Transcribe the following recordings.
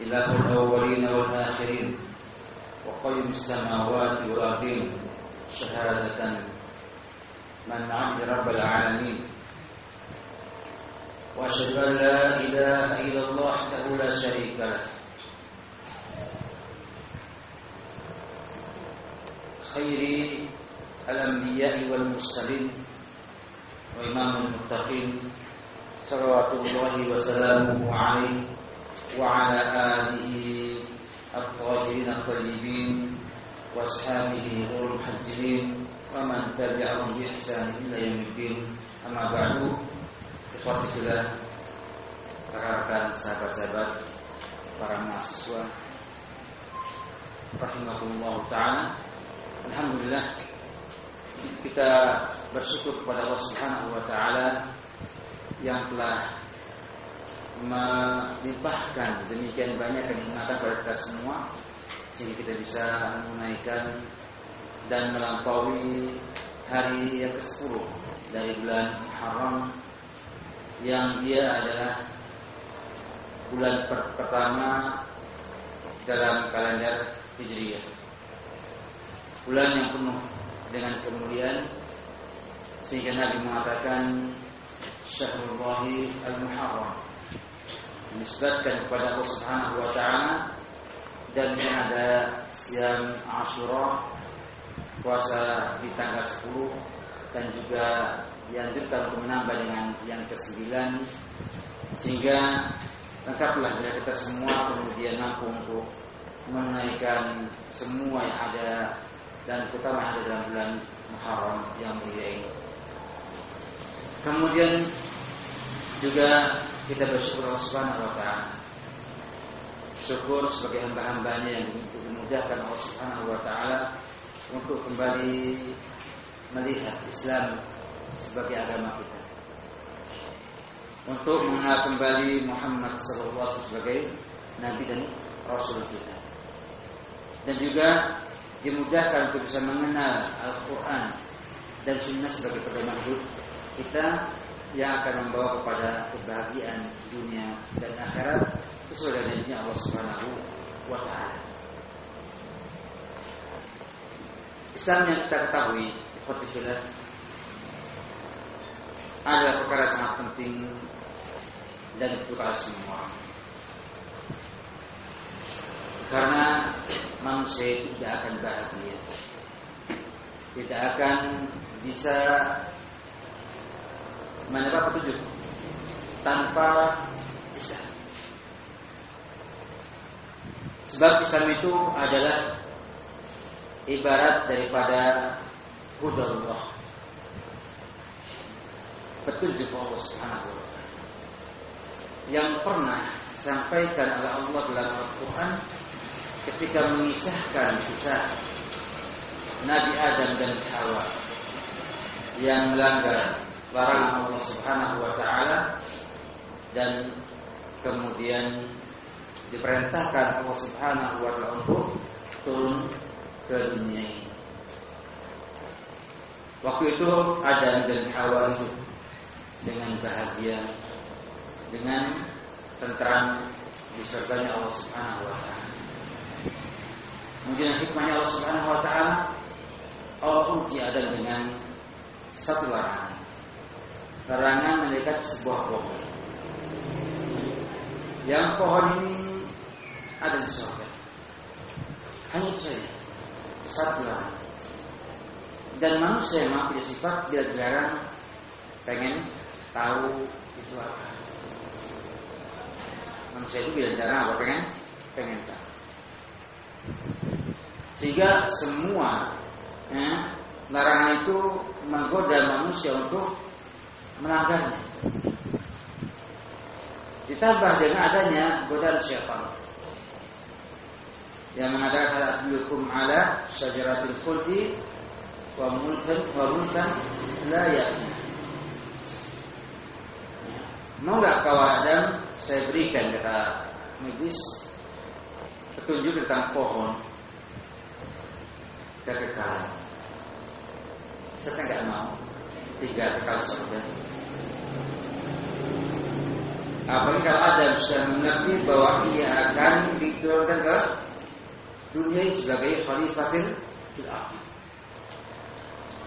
إله الأولين والآخرين وقيم السماوات والأرضين شهادة من عبد رب العالمين. وأشهد أن لا إله إلا الله وحده لا شريك له. خير الأنبياء والمرسلين وإمام المتقين صلوات الله وسلامه عليه. وعلى آله الطاهرين الطيبين وأصحابه غر المحجلين ومن تبعهم بإحسان إلى يوم الدين أما بعد إخوتي fillah rekan sahabat-sahabat para mahasiswa rahimahullah taala alhamdulillah kita bersyukur kepada Allah Subhanahu wa taala yang telah melimpahkan demikian banyak kenikmatan pada kita semua sehingga kita bisa menunaikan dan melampaui hari yang ke-10 dari bulan Haram yang dia adalah bulan per pertama dalam kalender Hijriah. Bulan yang penuh dengan kemuliaan sehingga Nabi mengatakan Syahrul Al-Muharram dinisbatkan kepada Allah Subhanahu wa taala dan ada siang Ashura puasa di tanggal 10 dan juga dianjurkan untuk menambah dengan yang ke-9 sehingga lengkaplah bila kita semua kemudian mampu untuk menunaikan semua yang ada dan terutama ada dalam bulan Muharram yang mulia ini. Kemudian juga kita bersyukur Allah Subhanahu wa taala. Syukur sebagai hamba-hambanya yang dimudahkan Allah Subhanahu wa taala untuk kembali melihat Islam sebagai agama kita. Untuk mengenal kembali Muhammad SAW sebagai Nabi dan Rasul kita. Dan juga dimudahkan untuk bisa mengenal Al-Quran dan Sunnah sebagai pedoman hidup kita yang akan membawa kepada kebahagiaan dunia dan akhirat sesuai dengan janjinya Allah Subhanahu wa taala. Islam yang kita ketahui, Fatihullah adalah perkara yang sangat penting dan untuk semua. Karena manusia tidak akan bahagia, tidak akan bisa mendapat petunjuk tanpa Islam. Sebab Islam itu adalah ibarat daripada hudallah. Petunjuk Allah Subhanahu wa. Yang pernah disampaikan oleh Allah dalam Al-Qur'an ketika mengisahkan kisah Nabi Adam dan Hawa yang melanggar larangan Allah Subhanahu wa taala dan kemudian diperintahkan Allah Subhanahu wa taala untuk turun ke dunia ini. Waktu itu Adam dan Hawa hidup dengan bahagia, dengan tentram disertanya Allah Subhanahu wa taala. Kemudian hikmahnya Allah Subhanahu wa taala Allah uji Adam dengan satu larangan. Larangan mendekat sebuah pohon. Yang pohon ini ada di surga. Hanya saja. Satu larangan. Dan manusia memang punya sifat bila dilarang pengen tahu itu apa. Manusia itu bila dilarang apa pengen pengen tahu. Sehingga semua ya, larangan itu menggoda manusia untuk melanggarnya. Ditambah dengan adanya godaan syaitan yang mengatakan hal adlukum ala syajaratil khuldi wa mulkan wa mulkan la yakna. Mau nggak kau Adam saya berikan kata medis petunjuk tentang pohon kekekalan. Saya nggak mau tiga kali saja. Apalagi kalau ada sudah mengerti bahwa ia akan diturunkan ke dunia sebagai khalifah fil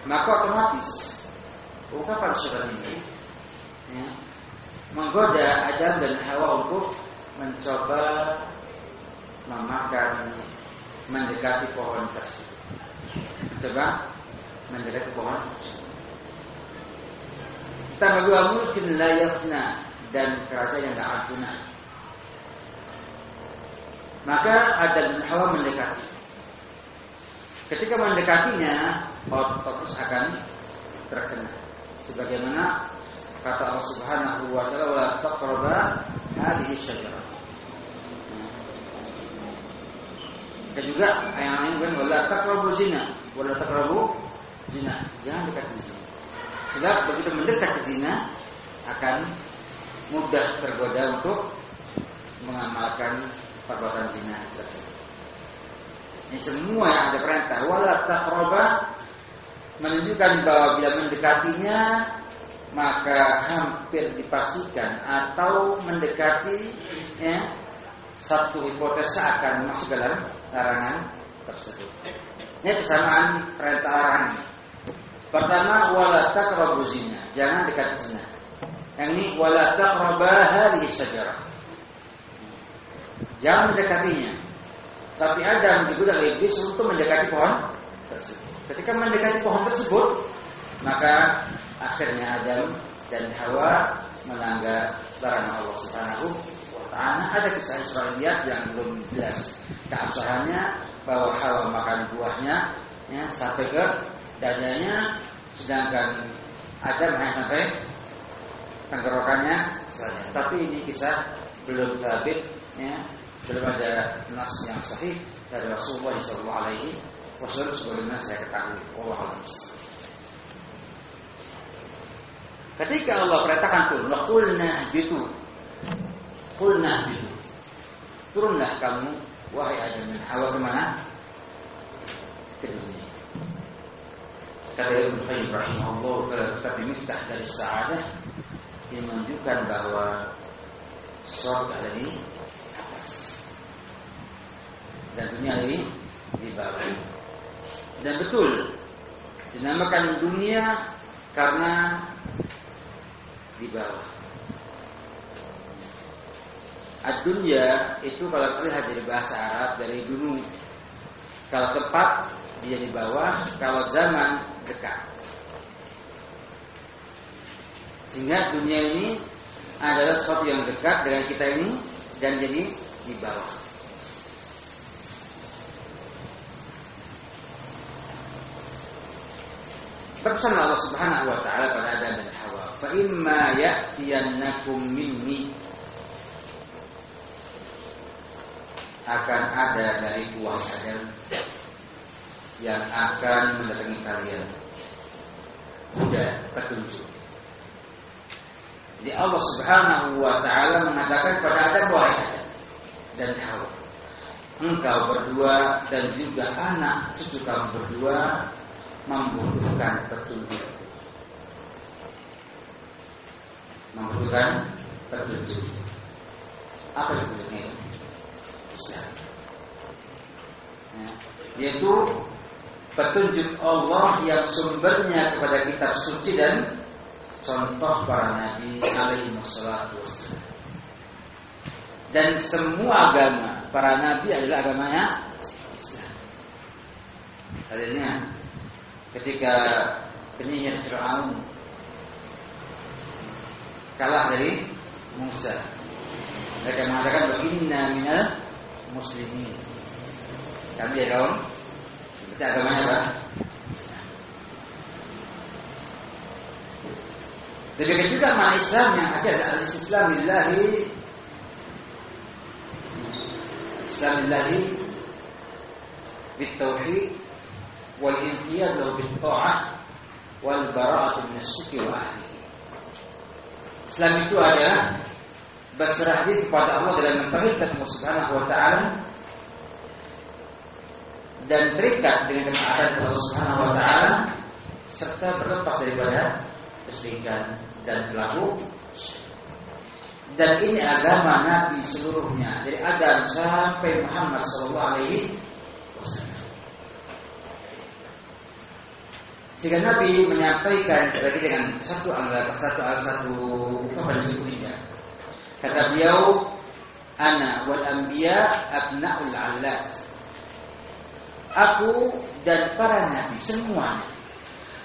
Maka otomatis ungkapan surat ini ya, menggoda Adam dan Hawa untuk mencoba memakan mendekati pohon tersebut. Mencoba mendekati pohon tersebut. Tambah mungkin layaknya dan kerajaan yang tidak guna. Maka Adam dan Hawa mendekati. Ketika mendekatinya, otomatis akan terkena. Sebagaimana kata Allah Subhanahu wa taala wala taqraba hadhihi syajarah. Dan juga yang lain kan wala taqrabu zina, wala taqrabu zina. Jangan dekat zina. Sebab begitu mendekat ke zina akan mudah tergoda untuk mengamalkan perbuatan zina tersebut. Ini semua yang ada perintah wala taqraba menunjukkan bahwa bila mendekatinya maka hampir dipastikan atau mendekati ya, satu hipotesa akan masuk dalam larangan tersebut. Ini kesamaan perintah larangan. Pertama wala taqrabu zina, jangan dekat zina. Ini wala taqraba hadhihi syajarah. Jangan mendekatinya. Tapi Adam digunakan iblis untuk mendekati pohon tersebut. Ketika mendekati pohon tersebut, maka akhirnya Adam dan Hawa melanggar larangan Allah Subhanahu wa taala. Ada kisah Israeliat yang belum jelas keabsahannya bahwa Hawa makan buahnya ya, sampai ke dadanya sedangkan Adam hanya sampai tenggorokannya. Tapi ini kisah belum sabit ya, belum ada nas yang sahih dari Rasulullah SAW Alaihi Wasallam sebagaimana saya ketahui. Allah Ketika Allah perintahkan turun, kulna gitu, kulna gitu, turunlah kamu wahai Adam dan Hawa ke mana? Ke dunia. Kata Ibn Qayyim rahimahullah tapi miftah dari sa'adah yang menunjukkan bahwa surga ada di atas dan dunia ini di bawah. Dan betul dinamakan dunia karena di bawah. Ad-dunya itu kalau terlihat dari bahasa Arab dari dulu kalau tepat dia di bawah, kalau zaman dekat. Sehingga dunia ini adalah sesuatu yang dekat dengan kita ini dan jadi di bawah. Berpesan Allah Subhanahu wa taala pada Adam dan Hawa, "Fa imma ya'tiyannakum minni" akan ada dari buah Adam yang akan mendatangi kalian. Sudah petunjuk. Jadi Allah Subhanahu wa taala mengatakan kepada Adam wahai dan Hawa. Engkau berdua dan juga anak cucu kamu berdua membutuhkan petunjuk. Membutuhkan petunjuk. Apa petunjuknya? Islam. Ya, yaitu petunjuk Allah yang sumbernya kepada kitab suci dan contoh para nabi alaihi wassalatu. Dan semua agama para nabi adalah agamanya. Tadinya ketika penyihir Fir'aun kalah dari Musa. Mereka mengatakan inna minal muslimin. Kami ya kaum seperti agamanya apa? Demikian juga makna Islam yang ada adalah Islam lillahi Islam lillahi بالتوحيد والانقياد له بالطاعة والبراءة من الشرك وأهله Islam itu adalah berserah diri kepada Allah dalam mentauhidkan Allah Subhanahu wa taala dan terikat dengan ketaatan Allah Subhanahu wa taala serta berlepas daripada kesyirikan dan pelaku dan ini agama Nabi seluruhnya dari Adam sampai Muhammad Wasallam. Sehingga Nabi menyampaikan lagi dengan satu anggap satu satu ungkapan yang Kata beliau, "Ana wal anbiya abnaul allat." Aku dan para nabi semuanya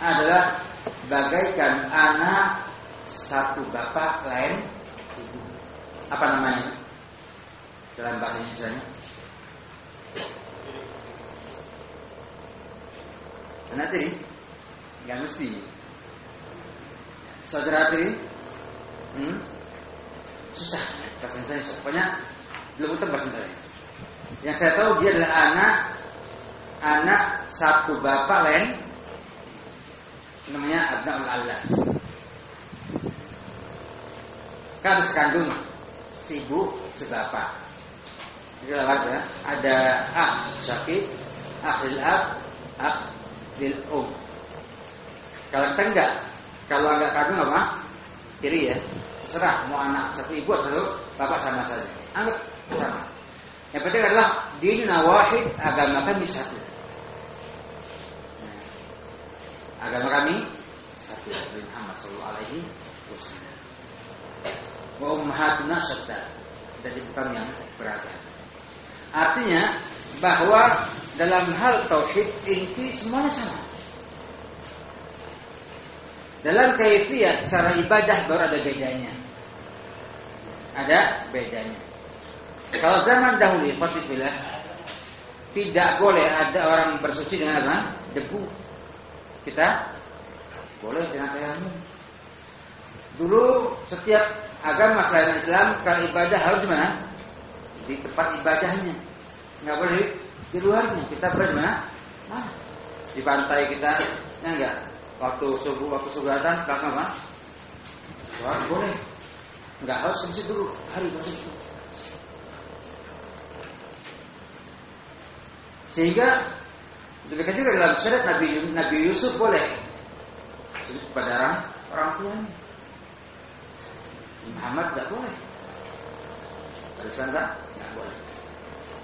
adalah bagaikan anak satu bapak lain ibu. Apa namanya? Dalam bahasa Indonesia. Anak tiri? Gak mesti. Saudara tiri? Hmm? Susah bahasa Indonesia. Pokoknya belum utang bahasa Indonesia. Yang saya tahu dia adalah anak anak satu bapak lain namanya Abdul Allah. Kan sekandung si ibu sebapak. Jadi ya. Ada ah syakid, ah lil ab, ah lil um. Kalau kita enggak, kalau agak kandung apa? Kiri ya. Terserah mau anak satu ibu atau bapak sama saja. Anggap sama. Yang penting adalah dinna wahid agama kami satu. agama kami satu Nabi Muhammad sallallahu alaihi wasallam wa ummahatuna syatta dan ibu kami yang beragam. Artinya bahwa dalam hal tauhid inti semuanya sama. Dalam kaifiat cara ibadah baru ada bedanya. Ada bedanya. Kalau zaman dahulu Fatifillah tidak boleh ada orang bersuci dengan apa? Debu. Kita boleh dengan tayamum. Dulu setiap agama selain Islam kalau ibadah harus di mana? Di tempat ibadahnya. Enggak boleh di luarnya. Kita boleh di mana? Nah, di pantai kita, ya enggak? Waktu subuh, waktu subuh datang, langsung apa? Wah, boleh. Enggak harus ke dulu, hari itu. Sehingga demikian juga dalam syariat Nabi Nabi Yusuf boleh kepada orang orang tuanya. Muhammad tidak boleh. Islam tidak, tidak boleh.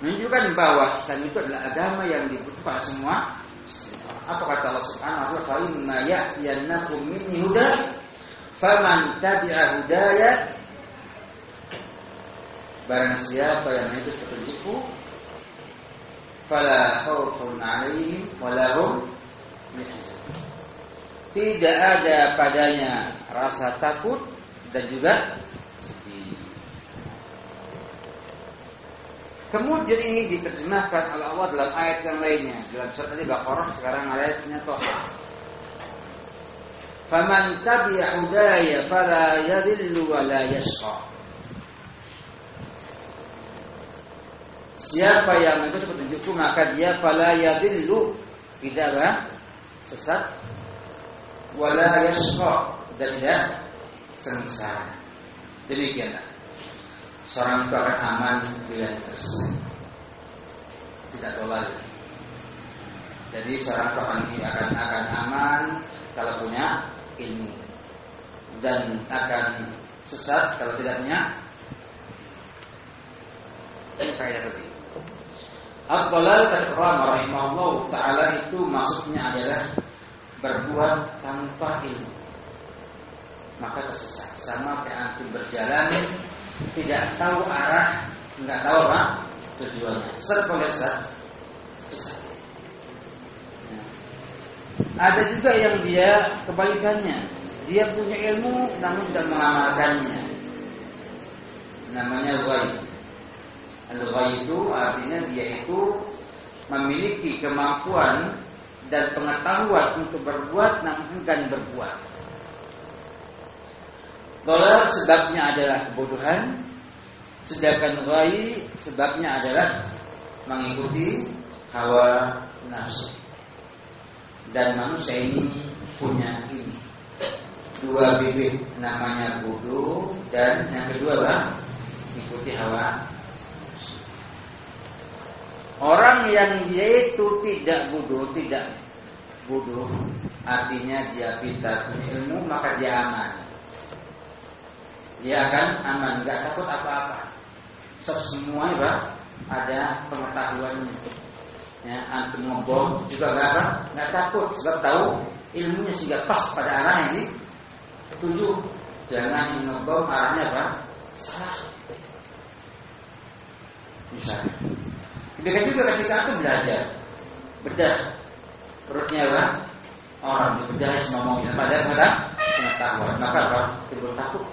Menunjukkan bahwa Islam itu adalah agama yang dibutuhkan semua. Apa kata Allah Subhanahu wa taala? "Fa inna ya'tiyannakum minni huda faman tabi'a hudaya" Barang siapa yang mengikuti petunjukku fala khaufun 'alaihim wa lahum Tidak ada padanya rasa takut dan juga sedih. Kemudian ini diterjemahkan oleh Allah dalam ayat yang lainnya. Dalam surat Al-Baqarah sekarang ayatnya Toha. Faman tabi'a hudaya fala yadhillu wa la yashqa. Siapa yang mengikuti petunjukku maka dia fala yadhillu tidak apa? sesat wala yashqa dan tidak sengsara. Demikianlah. Seorang itu akan aman bila tersesat. Tidak tolak. Jadi seorang itu akan, akan akan aman kalau punya ilmu dan akan sesat kalau tidak punya kaya tadi. Al-Qalal kata taala itu maksudnya adalah berbuat tanpa ilmu maka tersesat. Sama kayak antum berjalan tidak tahu arah, nggak tahu apa tujuannya. Serba sesat. Nah. Ada juga yang dia kebalikannya. Dia punya ilmu namun tidak mengamalkannya. Namanya ghaib. Al-ghaib itu artinya dia itu memiliki kemampuan dan pengetahuan untuk berbuat namun enggan berbuat. Dolal sebabnya adalah kebodohan, sedangkan ghai sebabnya adalah mengikuti hawa nafsu. Dan manusia ini punya ini dua bibit namanya bodoh dan yang kedua bang mengikuti hawa Orang yang dia itu tidak bodoh, tidak bodoh, artinya dia pintar punya ilmu maka dia aman. Dia akan aman, nggak takut apa-apa. Sebab semua ya, ada pengetahuannya. Ya, antum ngebom juga nggak apa, nggak takut sebab tahu ilmunya sehingga pas pada arah ini tujuh. Jangan ngebom arahnya apa? Salah. Misalnya. Demikian juga ketika aku belajar bedah perutnya apa? Orang bedah ngomongnya pada pada pengetahuan. Maka apa? Timbul takut.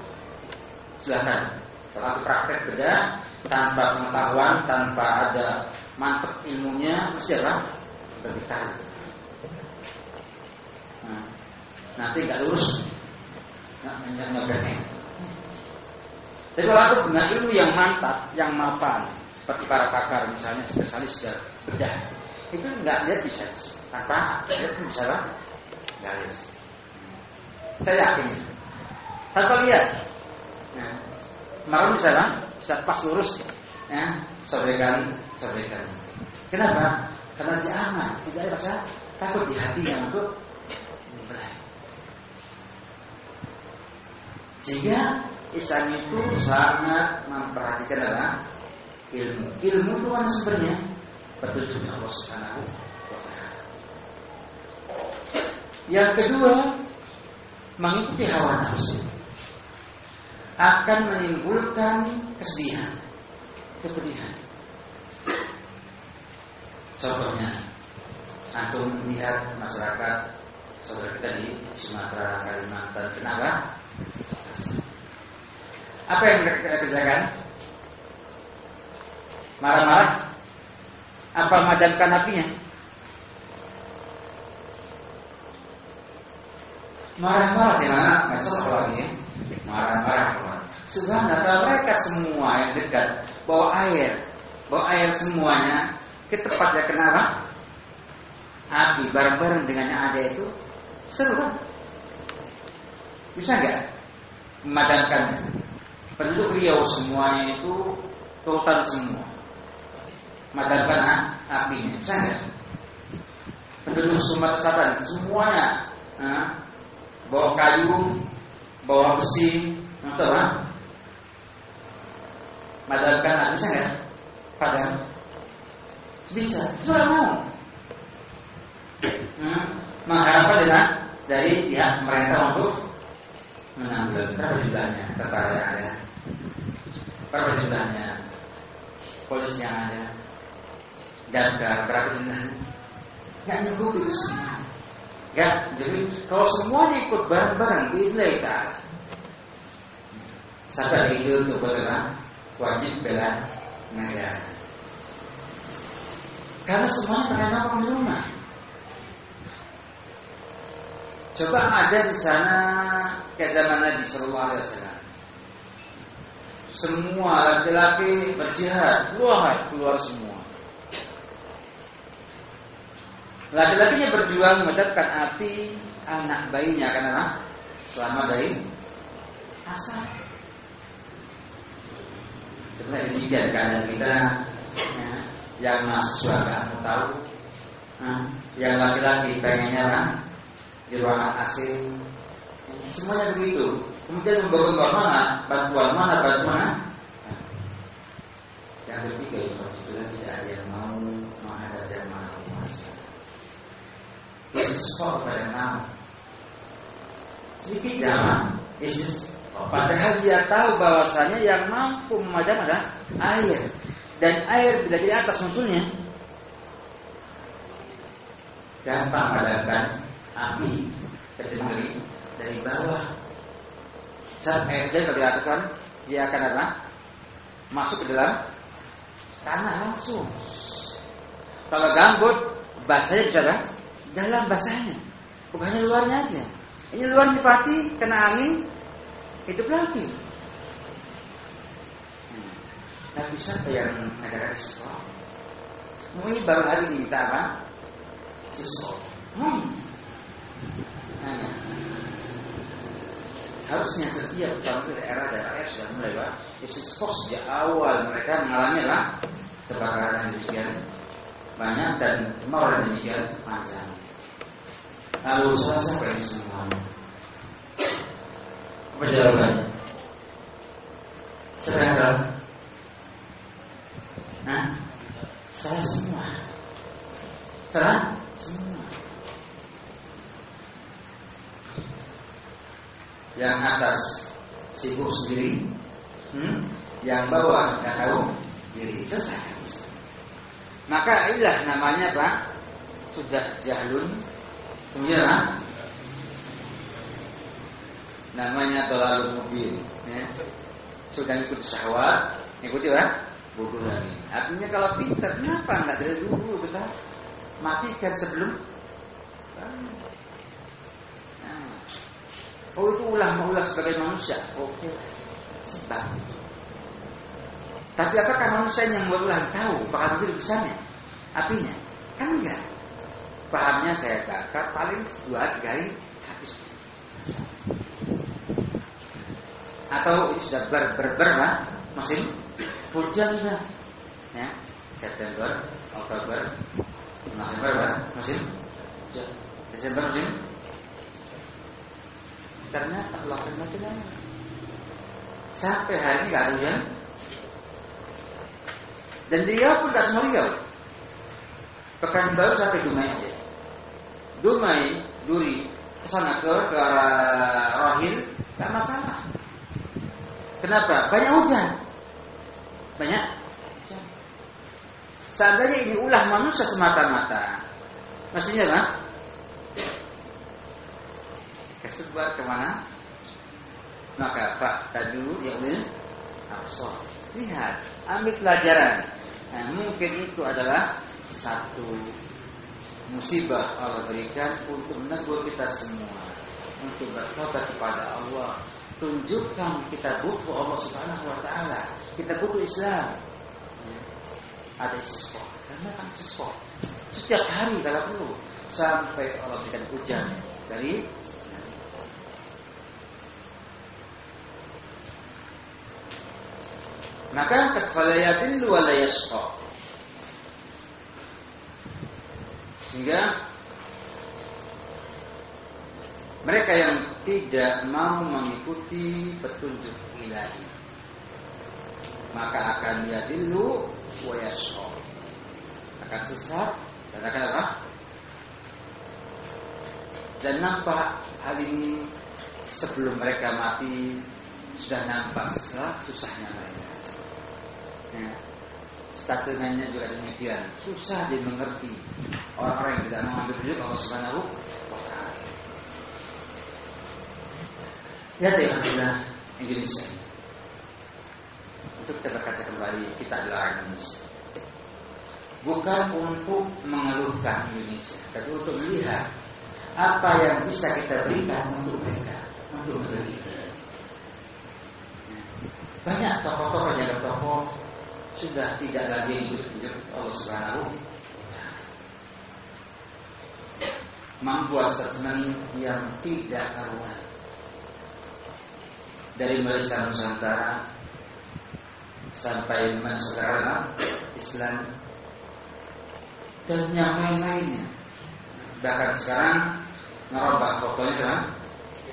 Silakan. Kalau aku praktek bedah tanpa pengetahuan, tanpa ada mantep ilmunya, mesti apa? Berbicara. Nah, nanti nggak lurus, nggak nggak berani. Tapi kalau aku dengan ilmu yang mantap, yang mapan, seperti para pakar misalnya spesialis sudah bedah itu nggak lihat bisa tanpa lihat bisa garis saya yakin tanpa lihat nah, mau bisa lah bisa pas lurus ya. Sobekan sobekan kenapa? Karena dia aman. Tidak ada rasa takut di hatinya untuk sehingga Islam itu sangat memperhatikan adalah ilmu. Ilmu itu kan sebenarnya? Petunjuk Allah Subhanahu. Yang kedua, mengikuti hawa nafsu akan menimbulkan kesedihan, kepedihan. Contohnya, antum melihat masyarakat saudara kita di Sumatera, Kalimantan, kenapa? Apa yang mereka kerjakan? Marah-marah? Apa memadamkan apinya? Marah-marah di mana? Cocok lagi ya. Marah-marah. Subhanallah mereka semua yang dekat bawa air, bawa air semuanya ke tempatnya kenapa? Api bareng-bareng dengan yang ada itu seru Bisa nggak memadamkannya? Penduduk Riau semuanya itu total semua madalkan apinya. Saya penduduk Sumatera Selatan semuanya ha? bawa kayu, bawa besi, untuk apa? Madalkan api bisa nggak? Padam. Bisa. Sudah mau. Hmm? Mengharapkan dari pihak pemerintah untuk mengambil berapa jumlahnya tentara yang ada berapa jumlahnya polisi yang ada Ganda berapa jumlahnya? Gak nyukup itu semua. Gak, jadi kalau semuanya ikut bareng-bareng Bila ta'ala Sampai itu untuk bagaimana? Wajib bela negara Karena semuanya karena apa di rumah Coba ada di sana ke zaman Nabi Sallallahu Alaihi Wasallam. Semua laki-laki berjihad keluar keluar semua. Laki-lakinya berjuang memadamkan api anak bayinya karena selama bayi asal. Karena demikian keadaan kita ya, yang mahasiswa kamu tahu, nah, yang laki-laki pengennya kan di ruangan asing, semuanya begitu. Kemudian membawa mana, bantuan mana, bantuan mana. Yang ketiga itu. Tidak ada yang mau Istisqa kepada nama Sedikit zaman Istisqa Padahal dia tahu bahwasanya yang mampu memadam adalah air. Dan air bila di atas munculnya. Gampang memadamkan api Kecuali dari bawah. Saat air dia di atas kan Dia akan apa? Masuk ke dalam tanah langsung. Kalau gambut Bahasanya bisa apa? Dalam basahnya, bukannya luarnya aja. Ini luar dipati, kena angin, hidup lagi. Tapi siapa yang negara Islam? Ini baru hari ini minta apa? Hmm. Nah, harusnya setiap sampai era dan rakyat sudah mulai pak Islam sejak awal mereka mengalami apa? Kebakaran demikian banyak dan mau demikian panjang. Lalu saya sampai semuanya. Apa jawabannya? Siapa salah? Hah? Salah semua. Salah semua. Yang atas sibuk sendiri, hmm? yang bawah nggak tahu diri selesai. Maka inilah namanya pak. Sudah jahlun. Kemudian namanya terlalu mobil ya. sudah ikut syahwat ikuti lah bodoh lagi artinya kalau pintar kenapa nggak dari dulu kita matikan sebelum. Nah. oh itu ulah ulah sebagai manusia. Oke. Sebab tapi apakah manusia yang berulang tahu bakal begitu besarnya apinya? Kan enggak. Pahamnya saya bakar paling dua hari habis. Atau sudah ber ber ber lah, masih hujan sudah. Ya, September, Oktober, November lah, musim Desember musim. Ternyata Allah macam Sampai hari ini nggak hujan, dan dia pun tak semua Riau. baru sampai Dumai aja. Dumai, Duri, ke sana ke, ke arah Rohil, tak masalah. Kenapa? Banyak hujan. Banyak. Seandainya ini ulah manusia semata-mata. Maksudnya apa? Kesebar kemana? Maka Pak Tadu ya Absor. Lihat, ambil pelajaran. Nah, mungkin itu adalah satu musibah Allah berikan untuk menegur kita semua. Untuk bertobat kepada Allah. Tunjukkan kita butuh Allah Subhanahu wa taala. Kita butuh Islam. Ada sesuatu karena kan sesuatu setiap hari kalau perlu. Sampai Allah berikan hujan. Dari maka kafalayatin wala yashqa. Sehingga mereka yang tidak mau mengikuti petunjuk ilahi maka akan yadillu wa. Akan sesat dan akan apa? Dan nampak hal ini sebelum mereka mati sudah nampak susah susahnya mereka. Ya. Statementnya juga demikian. Susah dimengerti orang-orang yang tidak mengambil petunjuk Allah Subhanahu wa taala. Ya Alhamdulillah Indonesia. Untuk kita berkaca kembali kita adalah Indonesia. Bukan untuk mengeluhkan Indonesia, tapi untuk melihat apa yang bisa kita berikan untuk mereka, untuk mereka. Banyak tokoh-tokoh yang tokoh sudah tidak lagi hidup Allah Subhanahu mampu asesmen yang tidak karuan dari Malaysia Nusantara sampai Nusantara Islam dan yang lain-lainnya. Bahkan sekarang ngerobak fotonya kan?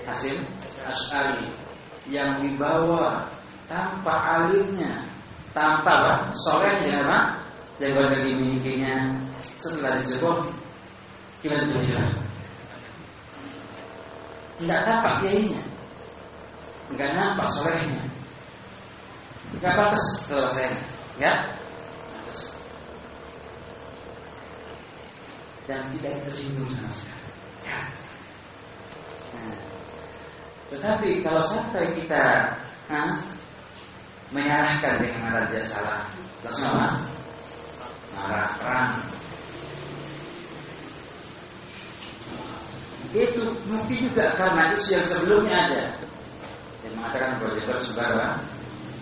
Hasim Ash'ari yang dibawa tanpa alimnya tanpa apa? Soleh dengan apa? Jagoan dimilikinya setelah dijebol gimana berjalan? Tidak nampak kiainya, nggak nampak solehnya, nggak batas kalau saya, ya? Dan tidak tersinggung sama sekali. Ya. Nah, tetapi kalau sampai kita menyalahkan dengan dia salah. Terus marah perang. Itu mungkin juga karena isu yang sebelumnya ada. Yang mengatakan bahwa dia bersebarlah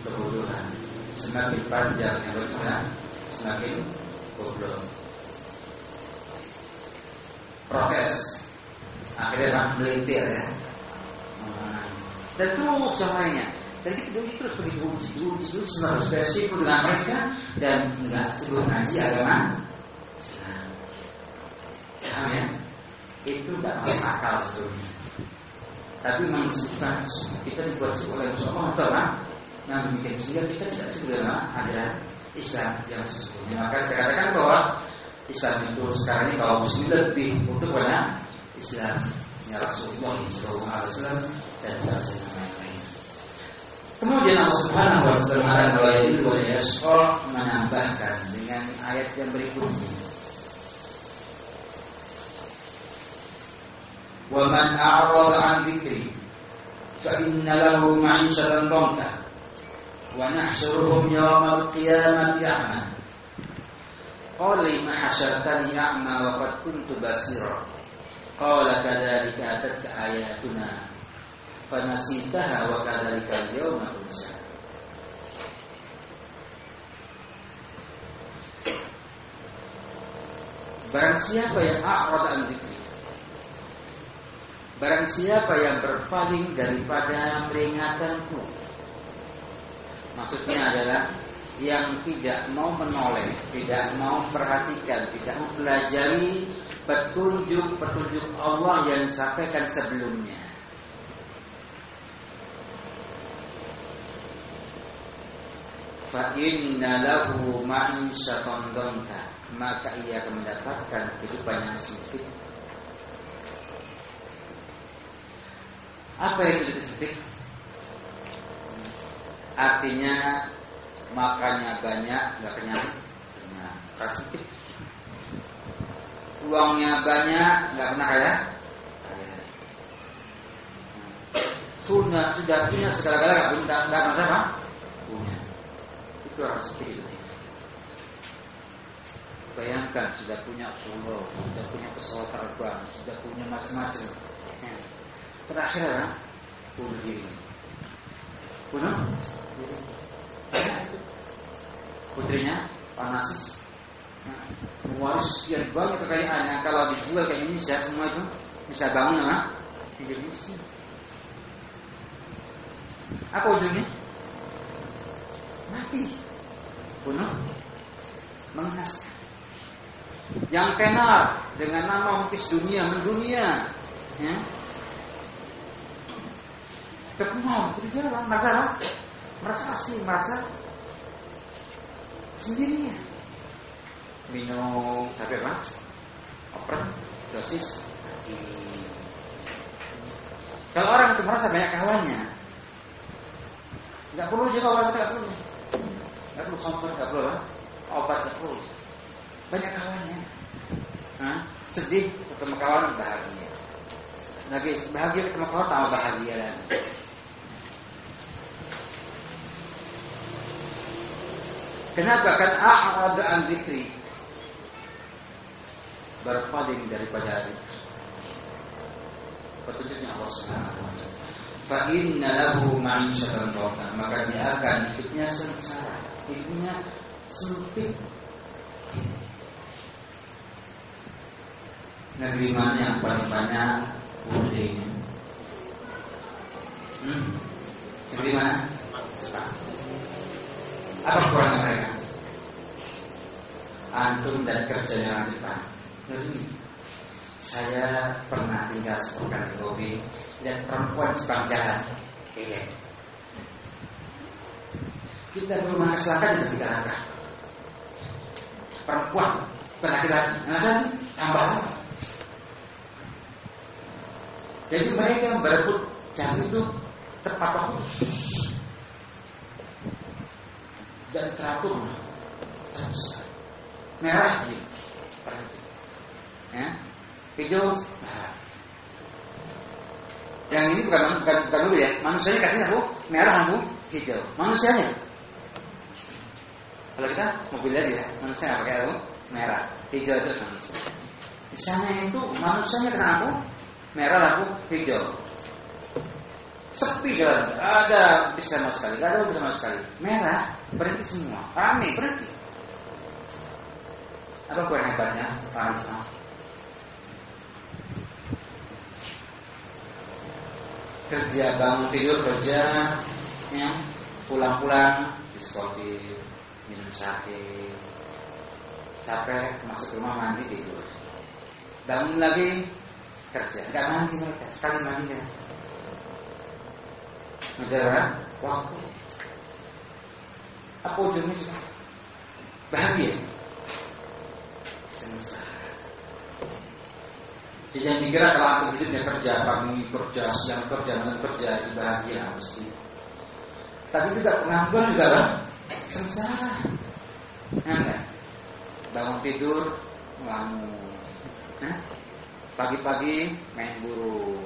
kebodohan. Semakin panjang yang bersebar semakin bodoh. Protes akhirnya melintir ya. Dan terus lainnya dan kita dulu terus pergi uji, uji, uji, harus bersiko dengan mereka dan enggak sebelum ngaji agama Islam. Ya? Itu enggak masuk akal sebetulnya. Tapi memang kita dibuat oleh Allah atau apa? Nah demikian sehingga kita tidak sebenarnya ada Islam yang sesungguhnya. Maka saya katakan bahwa Islam itu sekarang ini kalau muslim lebih untuk pada Islam ya Rasulullah SAW dan bahasa yang lain-lain. Kemudian Allah Subhanahu wa taala dalam ini menambahkan dengan ayat yang berikutnya. Wa man a'rada 'an dzikri fa inna lahu ma'ishatan dhanka wa nahsyuruhum yawmal qiyamati a'ma. Qala lima hasyartani a'ma wa qad kuntu basira. Qala kadzalika atatka ayatuna fanasitaha wa kadzalika al-yawma. Barang siapa yang a'rad an dzikri Barang siapa yang berpaling daripada peringatanku Maksudnya adalah yang tidak mau menoleh, tidak mau perhatikan, tidak mau pelajari petunjuk-petunjuk Allah yang disampaikan sebelumnya. Fa inna lahu ma'isyatan maka ia akan mendapatkan kehidupan yang sempit. Apa yang itu sempit? Artinya makannya banyak nggak kenyang. Nah, kasih uangnya banyak nggak pernah kaya. Sudah sudah punya segala-gala nggak punya nggak punya itu harus sedikit bayangkan sudah punya pulau sudah punya pesawat terbang sudah punya macam-macam terakhir ya bunuh diri bunuh putrinya Panasis nah, mewaris sekian banyak kekayaan yang kalau dijual ke Indonesia semua itu bisa bangun apa? Indonesia. Apa ujungnya? Mati. Bunuh. Mengenaskan. Yang tenar dengan nama mengkis dunia, mendunia. Ya. Kepunau, jadi dia merasa asing, merasa sendirinya minum sampai apa oper dosis kalau orang itu merasa banyak kawannya nggak perlu juga orang nggak perlu nggak perlu kompor nggak perlu obat nggak perlu banyak kawannya Hah? sedih ketemu kawan bahagia lagi bahagia ketemu kawan tambah bahagia lagi Kenapa kan a'rada an dzikri? Berpaling daripada zikir. Petunjuknya Allah Subhanahu wa taala. Fa inna lahu maka dia akan hidupnya sengsara, hidupnya sempit. Negeri mana yang paling banyak ini? Hmm? Negeri mana? Apa kurangnya mereka? Antum dan kerjanya orang Jepang. Saya pernah tinggal sepekan di Gobi dan perempuan Jepang jalan. Iya. Kita selatan itu tiga langkah. Perempuan, laki-laki, laki tambah. Jadi mereka berebut jam itu tepat waktu. Dan teratur. Merah gitu. ya. Hijau. Merah. Yang ini bukan bukan bukan dulu ya. Manusianya kasih aku merah aku hijau. Manusianya kalau kita mobil aja ya manusia nggak pakai aku merah hijau itu manusia. Di sana itu manusianya kena aku merah aku hijau. Sepi jalan ada bisa sama sekali ada bisa sama sekali. Merah berhenti semua rame berhenti. Apa kurang hebatnya Pak kerja bangun tidur kerja ya pulang-pulang diskotik minum sake capek masuk rumah mandi tidur. Bangun lagi kerja. Nggak mandi mereka sekali mandi ya negara waktu. Apa ujungnya Bahagia. Sengsara. Jadi yang dikira kalau aku hidupnya kerja, pagi kerja, siang kerja, malam kerja, itu bahagia mesti. Tapi juga pengangguran juga kan sengsara. Enggak. Bangun tidur ngelamun. Pagi-pagi main burung.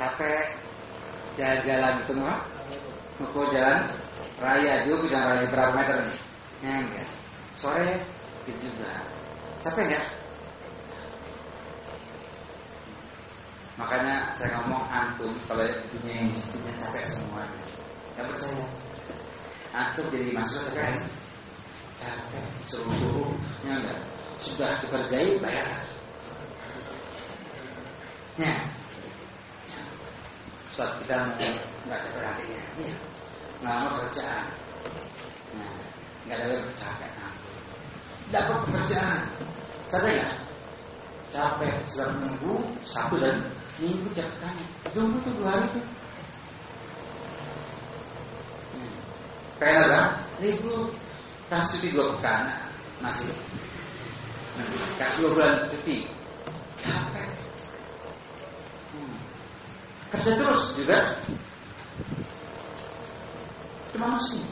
Capek jalan-jalan itu semua. Mau jalan raya juga jalan raya berapa meter nih? Enggak. Sore itu juga. Capek enggak? Makanya saya ngomong antum kalau dunia ini capek semuanya. Gak percaya? Antum jadi masuk capek capek suruh-suruh ya enggak. Sudah dikerjai bayar. Ya saat kita nggak capek hatinya ya nggak mau kerjaan nah nggak ada capek. Nah. dapat pekerjaan. Capek nggak capek. Selama menunggu satu dan minggu capek tunggu tuh dua hari tuh Kayak apa? Libur kasih cuti dua pekan masih. Kasih dua bulan cuti. Capek. Hmm. kerja terus juga. Itu manusia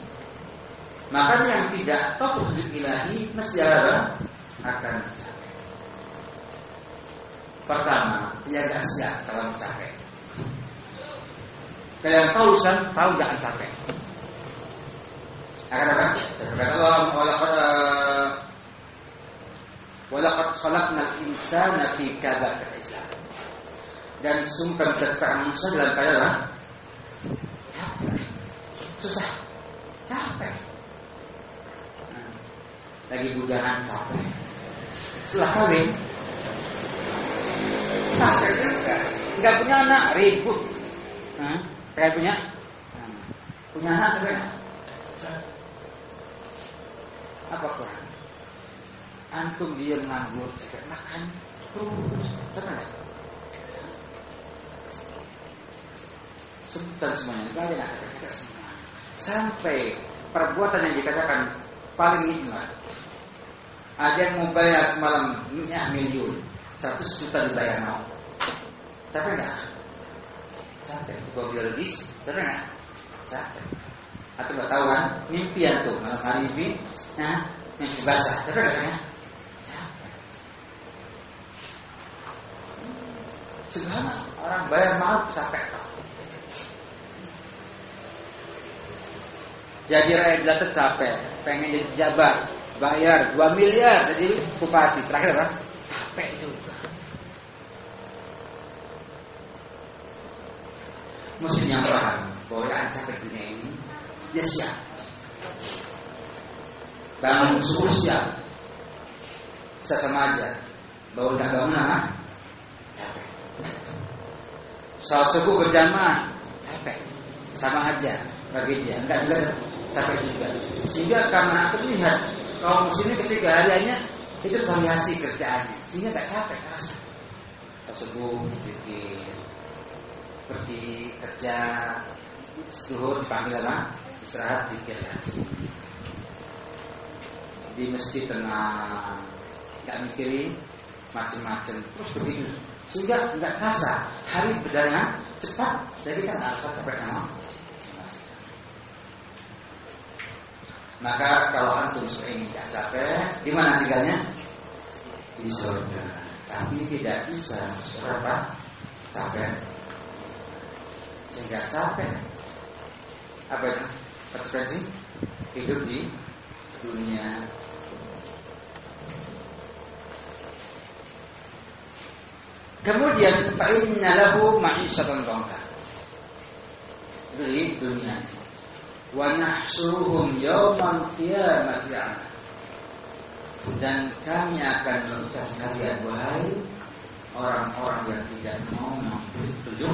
makanya yang tidak tahu petunjuk ilahi mesti apa? Akan capek. Pertama dia gak siap kalau capek. Kalian tahu urusan tahu jangan capek akan apa? Kata Allah walaqad walaqad khalaqnal insana fi kabad Islam. Dan sungkan sekarang manusia dalam keadaan apa? Capek. Susah. Capek. Lagi bujangan capek. Setelah kawin capek juga. Enggak punya anak ribut. Kayak punya punya anak juga apa Quran? Antum dia nganggur, makan terus, tenang. Sebentar semuanya, enggak ada kata-kata semua. Sampai perbuatan yang dikatakan paling nikmat. Ada yang mau bayar semalam ya, miliun, seratus juta dibayar mau. Capek enggak? Capek. Gua biologis, capek enggak? Capek. Atau nggak tahu kan? Mimpi tuh malam hari mimpi, nah mimpi basah. Tapi katanya Segala orang bayar mahal capek. Jadi rakyat jelata capek, pengen jadi jabat, bayar 2 miliar jadi bupati. Terakhir apa? Capek juga. Mesti yang paham bahwa yang capek dunia ini dia siap. Bangun subuh siap. Sama aja. Bangun dah bangun? Capek. Saat subuh berjamaah capek. Sama aja bagi dia. Enggak juga capek juga. Sehingga karena aku lihat kaum muslimin ketika hariannya itu variasi kerjaannya. Sehingga enggak capek terasa. Subuh pikir pergi kerja seluruh dipanggil apa? Istirahat dikit lagi di masjid tenang. Nggak mikirin macam-macam terus begitu. Sehingga nggak terasa hari berjalan cepat. Jadi kan harus capek nama maka kalau antum sering nggak capek di mana tinggalnya? Di surga tapi tidak bisa. Berapa capek. Sehingga capek. Apa itu konsekuensi hidup di dunia Kemudian fa'inna lahu ma'isyatan dhanka. Itu di dunia. Wa nahsuruhum yawmal qiyamati Dan kami akan mengucap kalian wahai orang-orang yang tidak mau mengikuti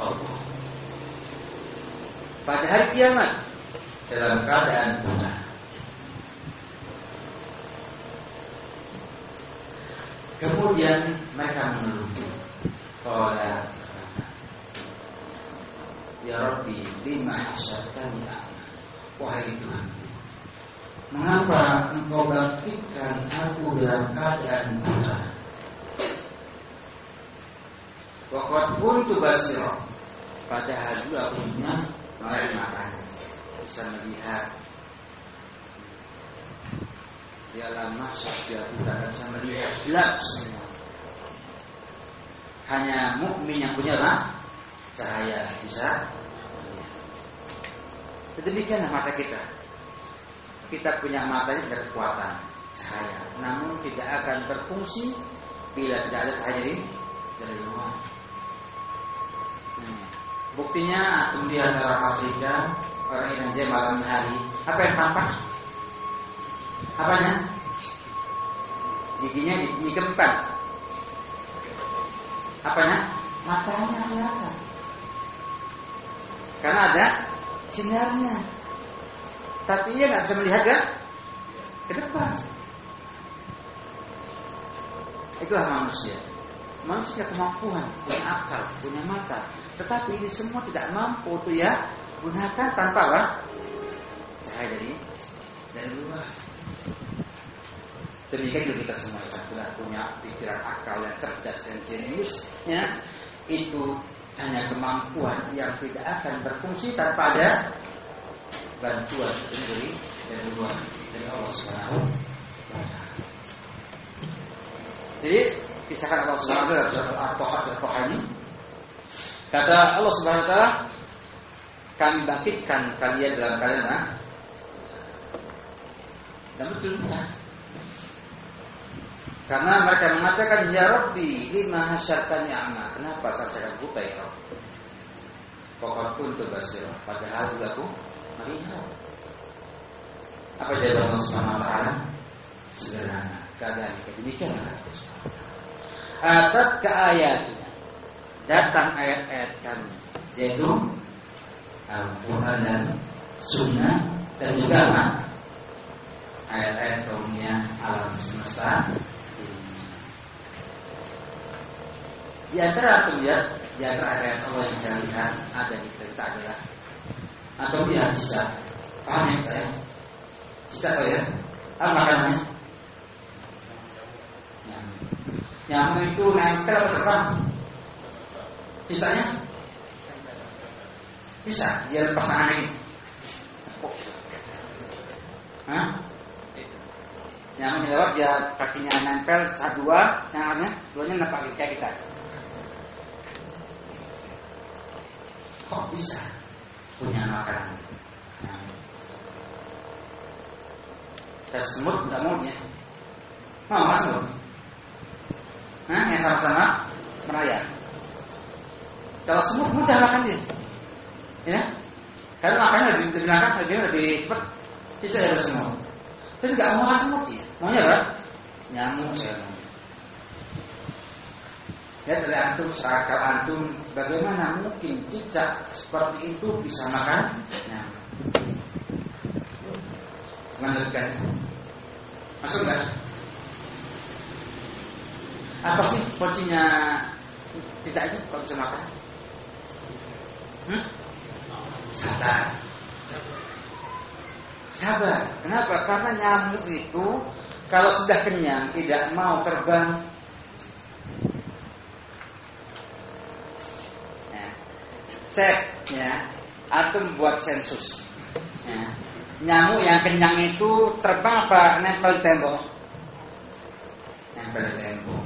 Allah. Pada hari kiamat dalam keadaan bunga. Kemudian mereka mengeluh. Qala Ya Rabbi lima hasyarkani Wahai Tuhan Mengapa engkau bangkitkan aku dalam keadaan buta? Wakat pun basiro. Padahal juga punya melek matanya bisa melihat di alam masuk dia tidak bisa melihat gelap semua. Hanya mukmin yang punya apa? Cahaya bisa melihat. Demikianlah mata kita kita punya mata ini ada kekuatan cahaya, namun tidak akan berfungsi bila tidak ada cahaya dari luar. Buktinya antum lihat orang Afrika, orang Indonesia malam hari, apa yang tampak? Apanya? Giginya dikempan. Apanya? Matanya kelihatan. Karena ada sinarnya. Tapi ia nggak bisa melihat kan ke depan. Itulah manusia. Manusia kemampuan, punya akal, punya mata. Tetapi ini semua tidak mampu tuh ya gunakan tanpa apa? Cahaya dari dari luar. Demikian juga kita semua yang punya pikiran akal yang cerdas dan jenius, ya itu hanya kemampuan yang tidak akan berfungsi tanpa ada bantuan dari dari luar dari Allah Subhanahu Jadi kisahkan Allah Subhanahu wa taala surat Al-Tohat ini kata Allah Subhanahu wa taala kami bangkitkan kalian dalam keadaan dan betul. Karena mereka mengatakan ya Rabbi lima hasyartani amma. Kenapa saya buta ya Rabbi? Pokok pun terbasir. Padahal aku melihat. Apa jawaban Allah Subhanahu wa taala? Sederhana. Keadaan demikianlah Atat ke ayatnya datang ayat-ayat kami yaitu Al-Quran dan Sunnah dan juga ayat-ayat kaumnya alam semesta. Di antara aku lihat, di antara ayat Allah yang saya lihat ada di cerita adalah atau dia bisa paham ya saya bisa tahu ya? Apa makanannya nyamuk itu nempel terbang sisanya bisa dia lepas tangan ini Hah? Yang lewat dia kakinya nempel satu dua, yang lainnya duanya nampak kayak kita. Kok bisa? punya makanan. Nah. semut nggak mau dia. Mau masuk? Nah, yang sama-sama merayap. Kalau semut mudah makan dia. Ya. Karena makannya lebih langka, lebih lebih cepat. Tidak ada semut. Tapi nggak mau makan semut dia. Maunya apa? Nyamuk saya mau. Ya dari antum serakal antum bagaimana mungkin cicak seperti itu bisa makan? Nah, melanjutkan. Masuk nggak? Apa sih kuncinya cicak itu kalau bisa makan? Sabar. Sabar. Kenapa? Karena nyamuk itu kalau sudah kenyang tidak mau terbang cek ya atau buat sensus ya. nyamuk yang kenyang itu terbang apa nempel tembok nempel tembok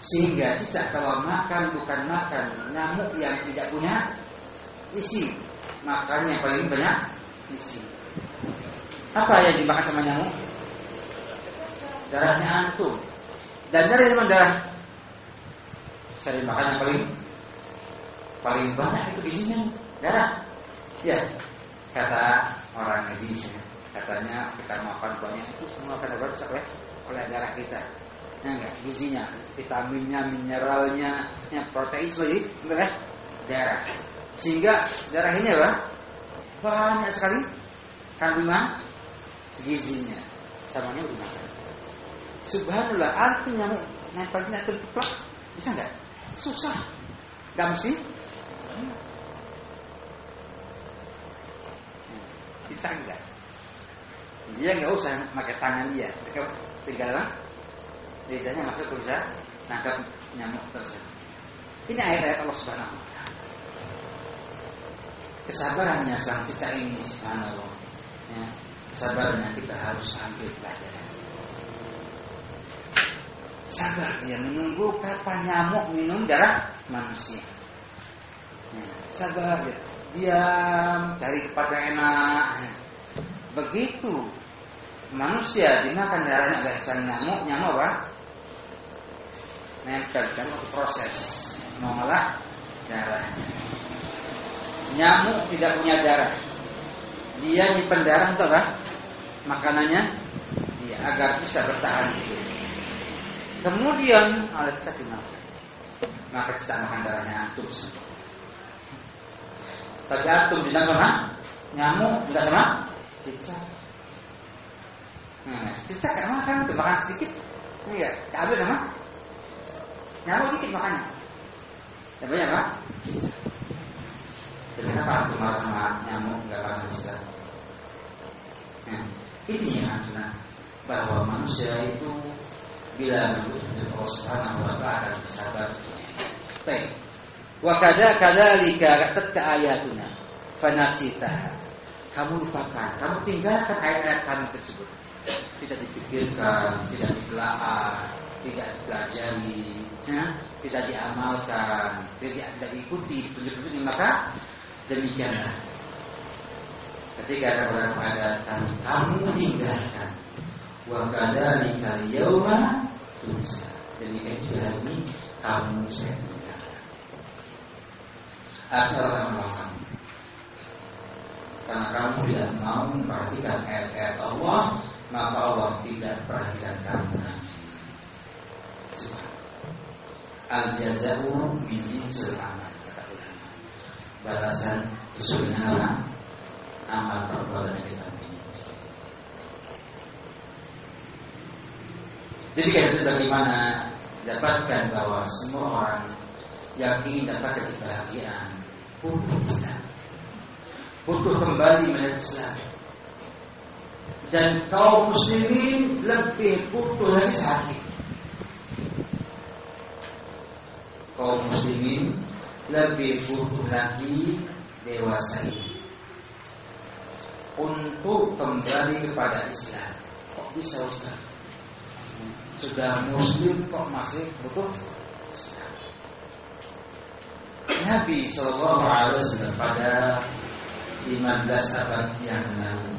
sehingga tidak kalau makan bukan makan nyamuk yang tidak punya isi. Makannya paling banyak isi. Apa yang dimakan sama nyamuk? Darahnya antum. Dan dari mana darah. Sering makan yang paling paling banyak itu isinya darah. Ya, kata orang medis, katanya kita makan banyak itu semua akan dapat oleh oleh darah kita. Ya enggak, gizinya, vitaminnya, mineralnya, ya, protein sebagai oleh darah. Sehingga darah ini apa? Banyak sekali kandungan gizinya. Samanya dimakan. Subhanallah, artinya nempelnya terplak bisa enggak? Susah. Gak mesti bisa enggak? Dia nggak usah pakai tangan dia, tinggal lidahnya masuk bisa nangkap nyamuk tersebut. Ini ayat-ayat Allah Subhanahu. Kesabarannya sang cicak ini subhanallah. Ya, kesabarannya kita harus ambil pelajaran. Sabar dia menunggu kapan nyamuk minum darah manusia. Ya, sabar dia. Diam, cari yang enak. Ya. Begitu manusia dimakan darahnya dari nyamuk, nyamuk apa? Nempel waktu proses mengolah darah. Nyamuk tidak punya darah. Dia nyimpen darah untuk? Makanannya dia agar bisa bertahan hidup. Kemudian oleh kita dimakan. Maka kita makan darahnya antum Tapi antum tidak sama nyamuk, tidak sama cicak. Nah, cicak kan makan, tuh makan sedikit. Enggak, ambil sama nyamuk dikit makannya. Banyak apa? Kenapa marah sama nyamuk nggak makan cicak? Nah, ini yang bahwa manusia itu bila menuntut Allah Subhanahu wa taala bersabar. Baik. Wa kadza kadzalika tatka ayatuna fanasitaha. Kamu lupakan, kamu tinggalkan ayat-ayat kami tersebut. Tidak dipikirkan, tidak ditelaah, tidak dipelajari, ya? tidak diamalkan, tidak, tidak diikuti petunjuk-petunjuk maka demikianlah. Ketika ada orang pada kami, kamu tinggalkan. Wa kadzalika al-yawma tunsa. Demikian juga hari ini kamu saya tinggalkan. Agar orang Karena kamu tidak mau memperhatikan ayat-ayat Allah, maka Allah tidak perhatikan kamu bijinsil amal kata ulama. Balasan sesuai dengan amal perbuatan yang kita Jadi kita bagaimana dapatkan bahwa semua orang yang ingin dapat kebahagiaan butuh Islam, butuh kembali melihat Islam. Dan kaum muslimin lebih butuh lagi sakit. Kaum muslimin lebih butuh lagi dewasa ini untuk kembali kepada Islam. Kok bisa Ustaz? sudah muslim kok masih butuh Nabi Shallallahu Alaihi Wasallam pada 15 abad yang lalu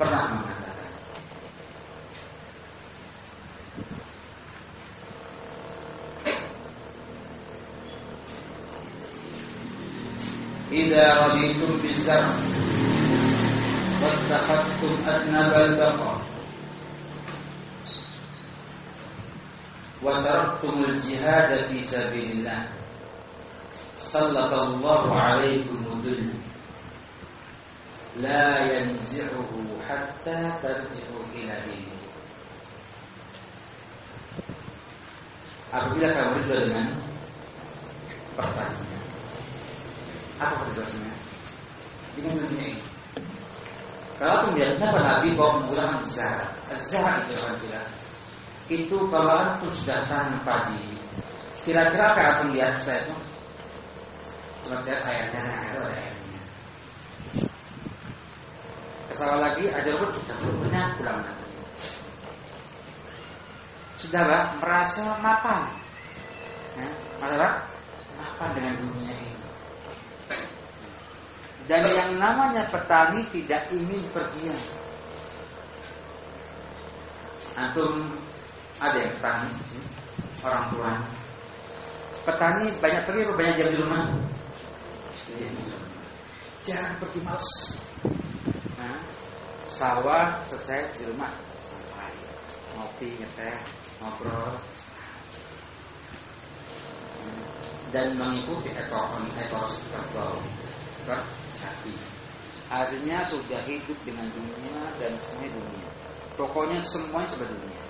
pernah mengatakan إذا ربيتم بالسر واتخذتم أذنب البقر وتركتم الجهاد في سبيل الله. سلط الله عليكم الذل. لا ينزعه حتى ترجعوا إلى دينكم. Apabila kamu berdua dengan pertanyaan Apa pertanyaannya? Dengan ini Kalau kenapa Nabi bawa menggunakan zakat Zakat itu akan jelas itu kalau antum sudah tanam padi, kira-kira yang lihat saya itu? Cuma lihat ayatnya, air ayatnya. Kesalahan lagi, ajar pun sudah punya pulang nanti. Sudah pak, merasa mapan. Ya, masalah mapan dengan dunia ini. Dan yang namanya petani tidak ingin pergi. Antum ada yang petani orang tua. Petani banyak pergi atau banyak jam di rumah? Jangan pergi males. Nah, sawah selesai di rumah sampai ngopi ngeteh ngobrol dan mengikuti ekor ekor kerbau sapi. Artinya sudah hidup dengan dunia dan semuanya dunia. Pokoknya semuanya sebagai dunia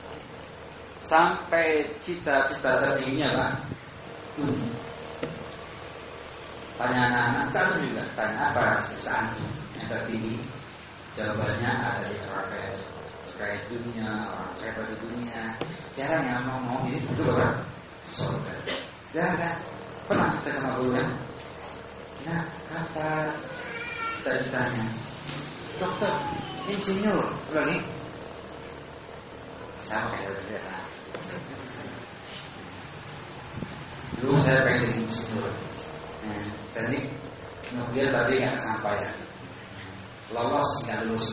sampai cita-cita tertingginya Pak Tanya anak-anak kan juga tanya apa cita yang tertinggi Jawabannya ada di terkait terkait dunia, orang kaya pada dunia. Jarang yang mau mau ini itu apa? Surga. Jarang kan? Pernah kita sama guru kan? Nah, kata kita ditanya, dokter, insinyur, lagi sama kayak tadi ya. Dulu saya pengen insinyur. Nah, teknik nuklir tapi nggak kesampaian. Lolos nggak lulus.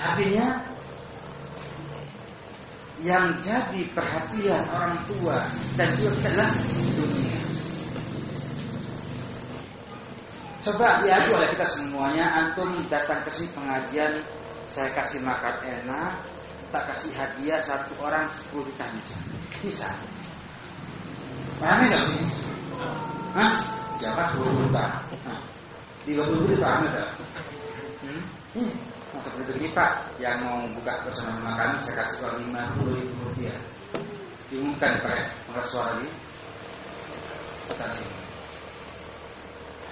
Artinya yang jadi perhatian orang tua dan juga adalah dunia. Coba diadu oleh kita semuanya, antum datang ke sini pengajian, saya kasih makan enak, tak kasih hadiah satu orang sepuluh juta bisa. Bisa. Paham nggak sih? Hah? Siapa sepuluh juta? Di bawah juta paham nggak? Hmm? Hmm. Untuk ini Pak yang mau buka bersama-sama kami saya kasih uang lima puluh ribu rupiah. Diumumkan Pak pengeras suara di stasiun.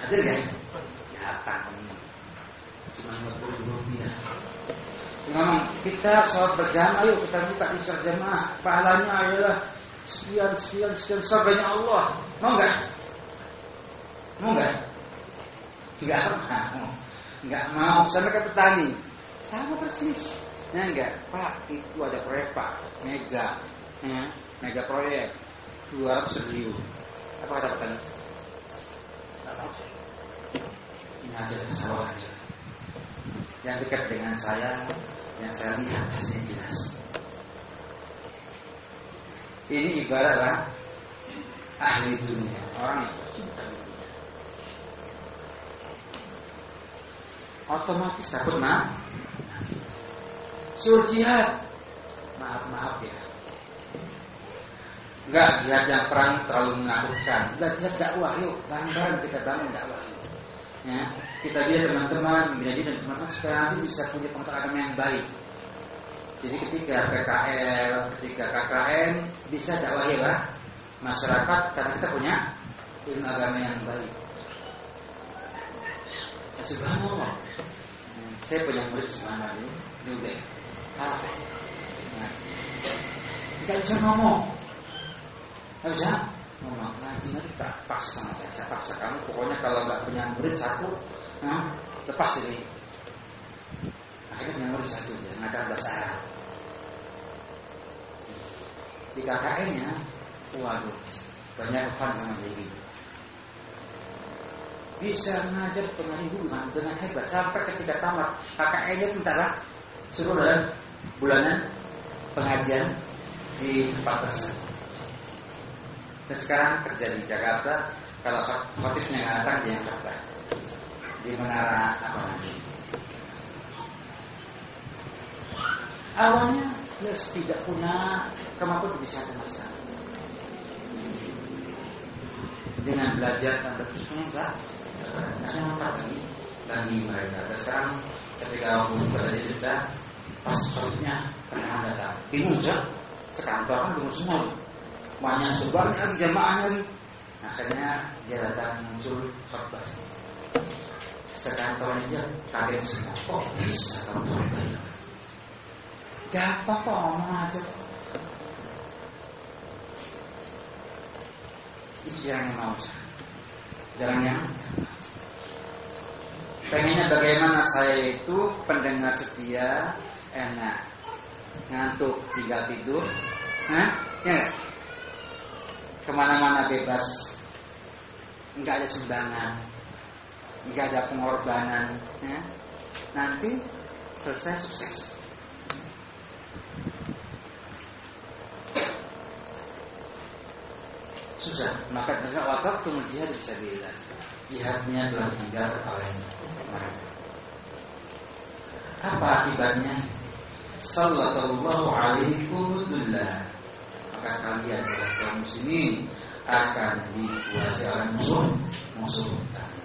Hadir kan? Datang. Cuma lima puluh ribu rupiah. Ngomong kita sholat berjamaah yuk kita buka di jamaah. Pahalanya adalah sekian sekian sekian sabanya Allah. Mau nggak? Mau nggak? Enggak mau. Enggak mau. Sama kayak petani. Sama persis. Ya enggak, Pak, itu ada proyek Pak, mega, ya, mega proyek, 200 triliun. Apa kata petani? Aja. Yang dekat dengan saya, yang saya lihat hasilnya jelas. Ini ibaratlah ahli dunia, orang yang cinta dunia. Otomatis takut mah Suruh. Maaf, maaf ya. Enggak jihad yang perang terlalu menakutkan. Enggak jihad dakwah, yuk bareng-bareng kita bangun dakwah. Ya, kita biar teman-teman menjadi dan teman-teman nanti bisa punya agama yang baik. Jadi ketika PKL, ketika KKN bisa dakwah ya masyarakat karena kita punya ilmu agama yang baik. Ya, subhanallah. Saya punya murid subhanallah ini juga. Nah, tidak bisa ngomong. Tidak bisa ngomong. Ngaji nanti tak paksa saya, saya paksa kamu. Pokoknya kalau nggak punya murid satu, nah, lepas ini. Akhirnya punya murid satu aja, ngajar bahasa Arab. Di KKN-nya, waduh, banyak fun sama diri. Bisa ngajar tengah ibu dengan hebat sampai ketika tamat KKN-nya bentar suruh dalam bulanan pengajian di tempat tersebut. Dan sekarang kerja di Jakarta, kalau khotibnya datang di Jakarta di menara apa lagi? Awalnya dia tidak punya kemampuan bisa masa dengan belajar dan terus enggak karena manfaat lagi bagi mereka. Dan sekarang ketika waktu berada di Jeddah pas harusnya pernah datang bingung aja sekantor kan bingung semua banyak sebanyak lagi jamaah lagi akhirnya dia datang muncul khotbah sekantor dia kaget semua. Kok bisa kamu gak apa-apa ngomong aja itu yang mau jangan yang pengennya bagaimana saya itu pendengar setia enak. Ngantuk jika tidur. Hah? ya ke mana-mana bebas. Nggak ada sumbangan. Nggak ada pengorbanan ya? nanti selesai sukses. Susah. Maka dengan wakaf kemudian bisa bilang jihadnya telah tinggal oleh apa akibatnya? Sallallahu alaikum dullah maka kalian sebagai kaum muslimin akan dikuasai oleh musuh musuh kalian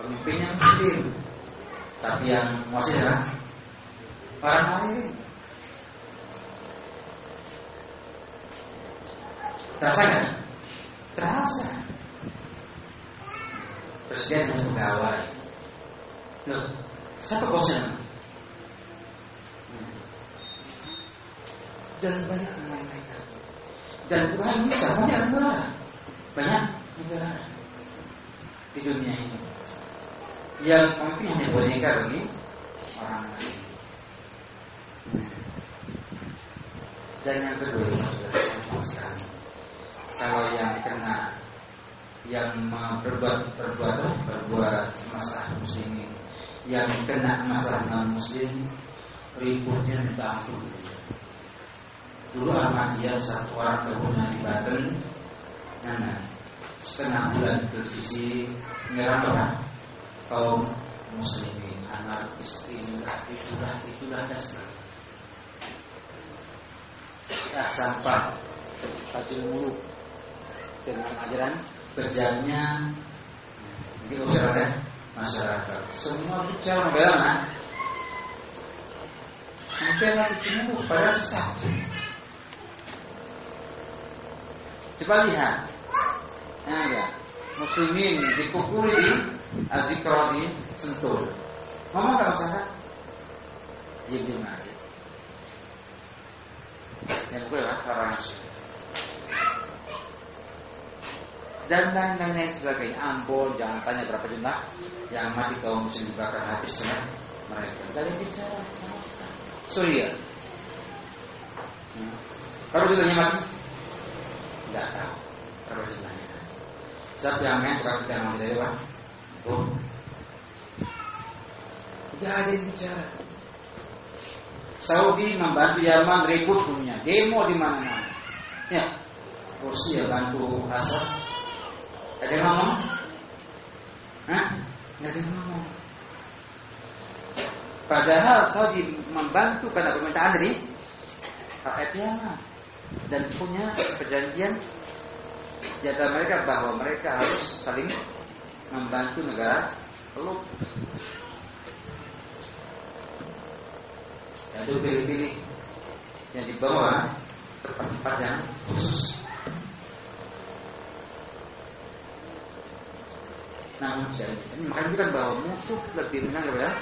pemimpinnya muslim tapi yang muasir adalah orang lain terasa nggak terasa Presiden hanya pegawai. Loh, siapa bosnya? Dan banyak yang lain-lain Dan Quran bisa banyak negara. Banyak negara di dunia ini. Yang mungkin hanya boneka bagi orang lain. Dan yang kedua, sekali. Kalau yang kena yang berbuat berbuat berbuat masalah muslimin yang kena masalah non muslim ributnya minta ampun dulu dia satu orang kebunan di Banten nah, setengah bulan televisi menyerang apa kaum muslimin anarkis inilah itulah itulah dasar. Ya sampai tajul muluk. Dengan ajaran kerjanya di masyarakat masyarakat. Semua bicara membela mana membela itu pada sesat coba lihat nah, ya muslimin dipukuli di azikro sentul. Ngomong tak masalah diam diam yang gue lah orang dan lain-lain sebagainya. Ambon, jangan tanya berapa jumlah. Yang mati kaum muslim dibakar habis ya mereka. Kalian bicara Suria. Hmm. Kalau ditanya mati, tidak tahu berapa jumlahnya. Siapa yang main kalau kita mau dari Pak? Bom. Tidak ada yang bicara. Saudi membantu Yaman ribut punya demo di mana-mana. Ya, Rusia bantu Asad ada yang ngomong? Hah? Ada yang ngomong. Padahal Saudi membantu karena permintaan dari rakyat Yaman dan punya perjanjian di mereka bahwa mereka harus saling membantu negara teluk. Itu pilih-pilih yang dibawa tempat-tempat yang khusus namun jadi makanya kan bahwa musuh lebih menang daripada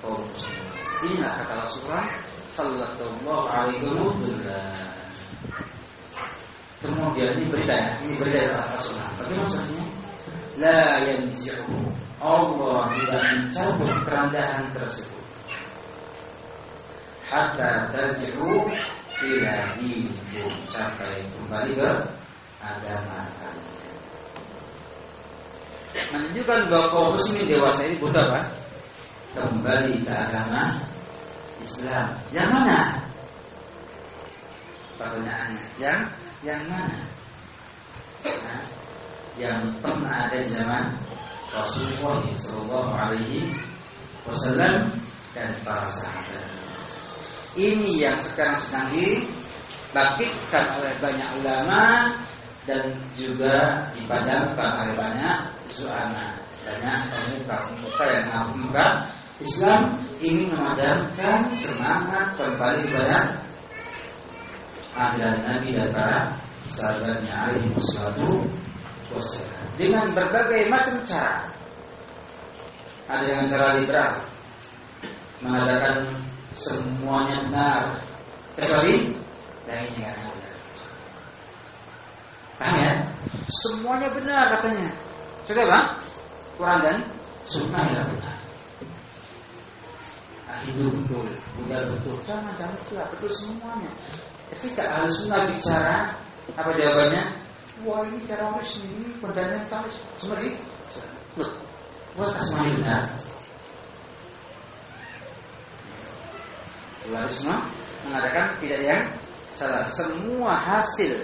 kaum muslim. Inilah kata Rasulullah Sallallahu Alaihi Wasallam. Kemudian ini berita ini berita dari Rasulullah. Bagaimana maksudnya? La yanzi'u Allah tidak mencabut kerendahan tersebut hatta tarji'u ila dinikum sampai kembali ke agama kalian menunjukkan bahwa kaum muslimin dewasa ini butuh apa? Kembali ke agama Islam. Yang mana? Pertanyaannya, yang yang mana? Nah, yang pernah ada zaman Rasulullah Shallallahu Alaihi Wasallam dan para sahabat. Ini yang sekarang sedang dibangkitkan oleh banyak ulama dan juga dipadamkan oleh banyak zu'ama banyak pemuka-pemuka yang mengagumkan Islam ingin memadamkan semangat kembali kepada ajaran Nabi dan para sahabatnya alaihi wassalatu dengan berbagai macam cara ada yang cara liberal mengadakan semuanya benar kecuali yang ini yang benar paham ya semuanya benar katanya sudah bang? Quran dan Sunnah yang benar. Hidup betul, benar betul. Jangan jangan betul semuanya. Ketika ahli sunnah bicara, apa jawabannya? Wah ini teroris ini fundamental seperti loh, buat semuanya benar. Semua mengatakan tidak yang salah. Semua hasil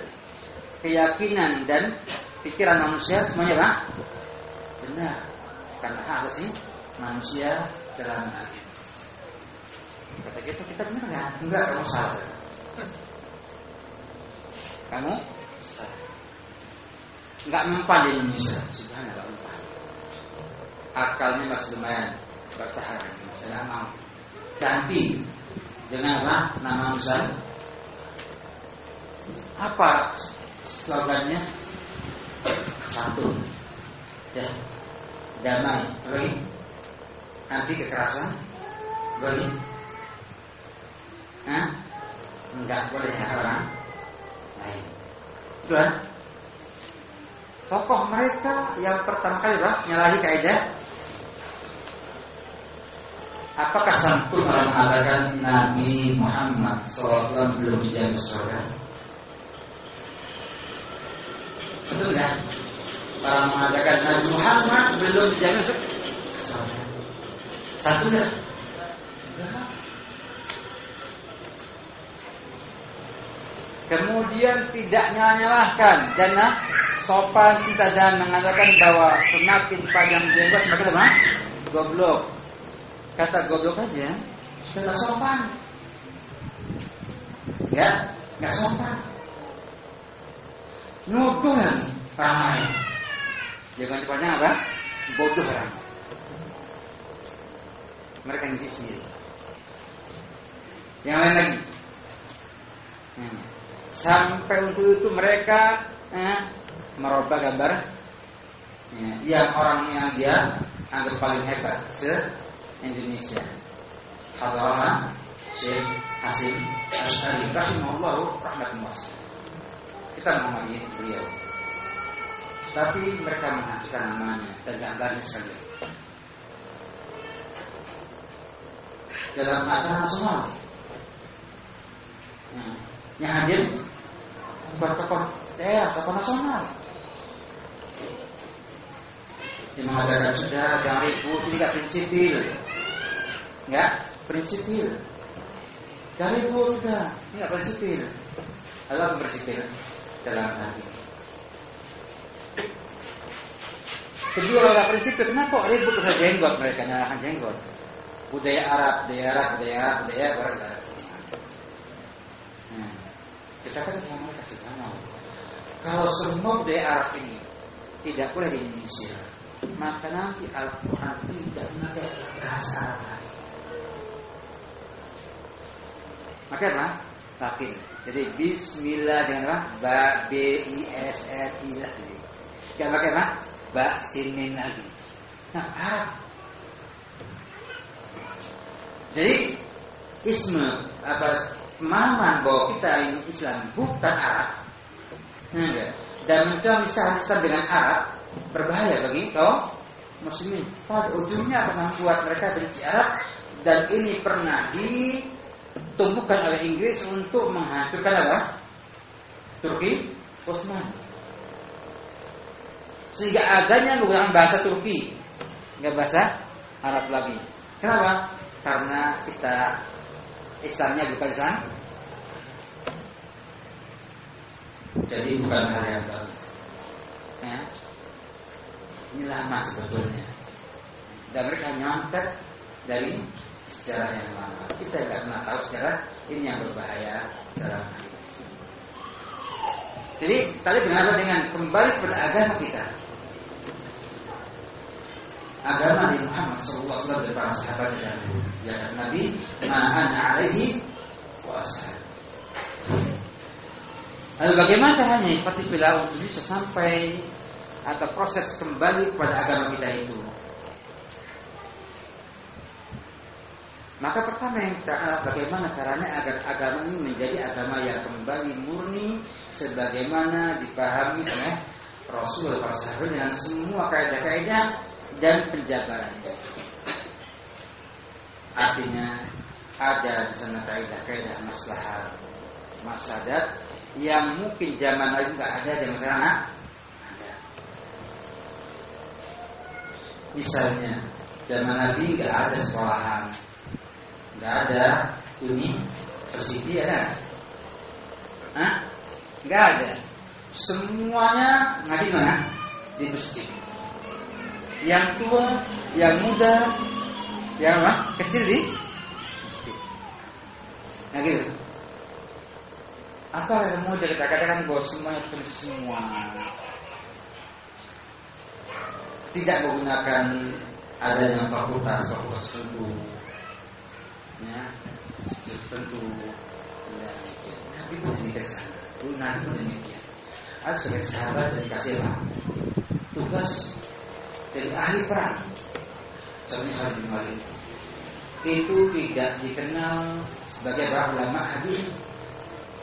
keyakinan dan pikiran manusia semuanya bang benar karena hak asasi manusia dalam hati. Kata kita kita benar nggak? Enggak, kamu salah. Kamu. Enggak mempan di Indonesia, subhanallah mempan. Akalnya masih lumayan bertahan, masih lama. Ganti dengan apa? Nama Musa. Apa slogannya? Satu. Ya, damai, lagi anti kekerasan, lagi Hah? Enggak boleh ya lain. Tuhan, tokoh mereka yang pertama kali bah, nyalahi kaidah Apakah santun orang mengatakan Nabi Muhammad SAW belum dijamin surga? Ya? Orang mengatakan Nabi Muhammad belum dijamin surga. Satu ya? Kemudian tidak nyalahkan dan sopan kita dan mengatakan bahwa semakin panjang jenggot semakin apa? Goblok. Kata goblok aja sudah sopan. Ya, nggak sopan. Nuduh lagi lain. Jangan dipanjang apa? Bodoh orang. Mereka yang sendiri. Yang lain lagi. Hmm. Sampai untuk itu mereka eh, merubah gambar ya, yang orang yang dia anggap paling hebat se Indonesia. Hadarah Syekh Hasim Asy'ari rahimahullah rahmatun wasi'ah. Kita menghormati beliau. Tapi mereka menghancurkan namanya dan gambarnya sekali. Dalam acara nasional. Yang hadir bukan tokoh daerah, tokoh nasional. Yang mengatakan sudah jangan ribut, ini prinsipil. Ya, prinsipil. Jangan ribut sudah, ini prinsipil. Allah prinsipil dalam hati. Kedua agak prinsipil, kenapa ribut dengan jenggot mereka nyalakan jenggot? Budaya Arab, budaya Arab, budaya Arab, budaya Arab. Kita kan sama kasih tahu. Kalau semua budaya Arab ini tidak boleh di Indonesia, maka nanti Al-Quran tidak memakai bahasa Arab. Maka apa? Takin. Jadi Bismillah dengan apa? Ba B I S R I lah. Jangan pakai apa? Ba sinin lagi. Nah Arab. Jadi isme apa pemahaman bahwa kita ini Islam bukan Arab nah, dan mencoba Islam dengan Arab berbahaya bagi kaum muslimin. Pada ujungnya akan membuat mereka benci Arab dan ini pernah ditumbuhkan oleh Inggris untuk menghancurkan apa? Turki Osman. Sehingga adanya menggunakan bahasa Turki, nggak bahasa Arab lagi. Kenapa? Karena kita Islamnya bukan Islam. Jadi bukan hal yang baru. Ya. Ini lama sebetulnya. Dan mereka nyontek dari sejarah yang lama. Kita tidak pernah tahu sejarah ini yang berbahaya dalam. Jadi tadi kenapa dengan kembali kepada agama kita? Agama Muhammad Sallallahu Alaihi Wasallam dan para sahabat dan ya Nabi ma'ana alaihi wa Lalu bagaimana caranya Fatihillah untuk bisa sampai atau proses kembali kepada agama kita itu? Maka pertama yang kita bagaimana caranya agar agama ini menjadi agama yang kembali murni sebagaimana dipahami oleh Rasul para sahabat dengan semua kaidah-kaidah dan penjabarannya. Artinya ada di sana kaidah-kaidah maslahat, maslahat yang mungkin zaman lalu nggak ada zaman sekarang ada. Misalnya zaman Nabi nggak ada sekolahan, nggak ada university ada Hah? Nggak ada. Semuanya ngaji mana? Di masjid. Yang tua, yang muda, yang apa? Kecil di? Masjid. Nah gitu. Apa yang mau kita katakan bahwa semuanya semua? Tidak menggunakan adanya fakultas fakultas tertentu ya tertentu ya, pun demikian sana Nabi pun demikian. Harus sebagai sahabat dan kasih tugas jadi ahli perang. Contohnya bin Walid itu tidak dikenal sebagai para ulama hadis,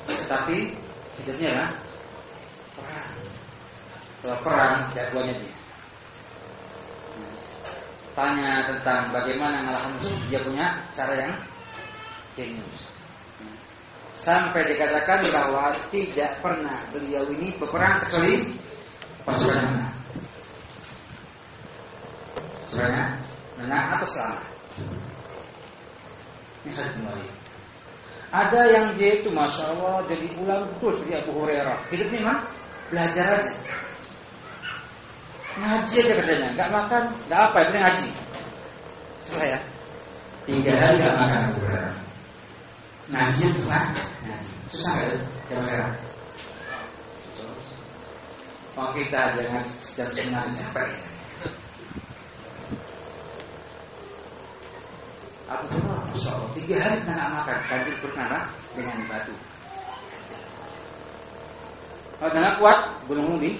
tetapi hidupnya apa? Perang. Kalau perang jagoannya dia. Tanya tentang bagaimana mengalahkan musuh, dia punya cara yang jenius. Sampai dikatakan bahwa tidak pernah beliau ini berperang kecuali pasukan menang. Sebenarnya menang atau selamat. Ini hadis kembali. Ada yang dia itu masya Allah jadi ulang betul seperti Abu Hurairah. Hidupnya mah belajar aja. Ngaji aja kerjanya, nggak makan, nggak apa, itu ngaji. Susah ya. Tiga hari nggak makan Abu Hurairah. Ngaji itu kan? Ngaji. Susah nggak? Jam sekarang. Oh kita jangan jam setengah capek ya. Aku pernah Masya Allah, tiga hari nggak makan, ganti pertama dengan batu. Kalau tanah kuat, gunung di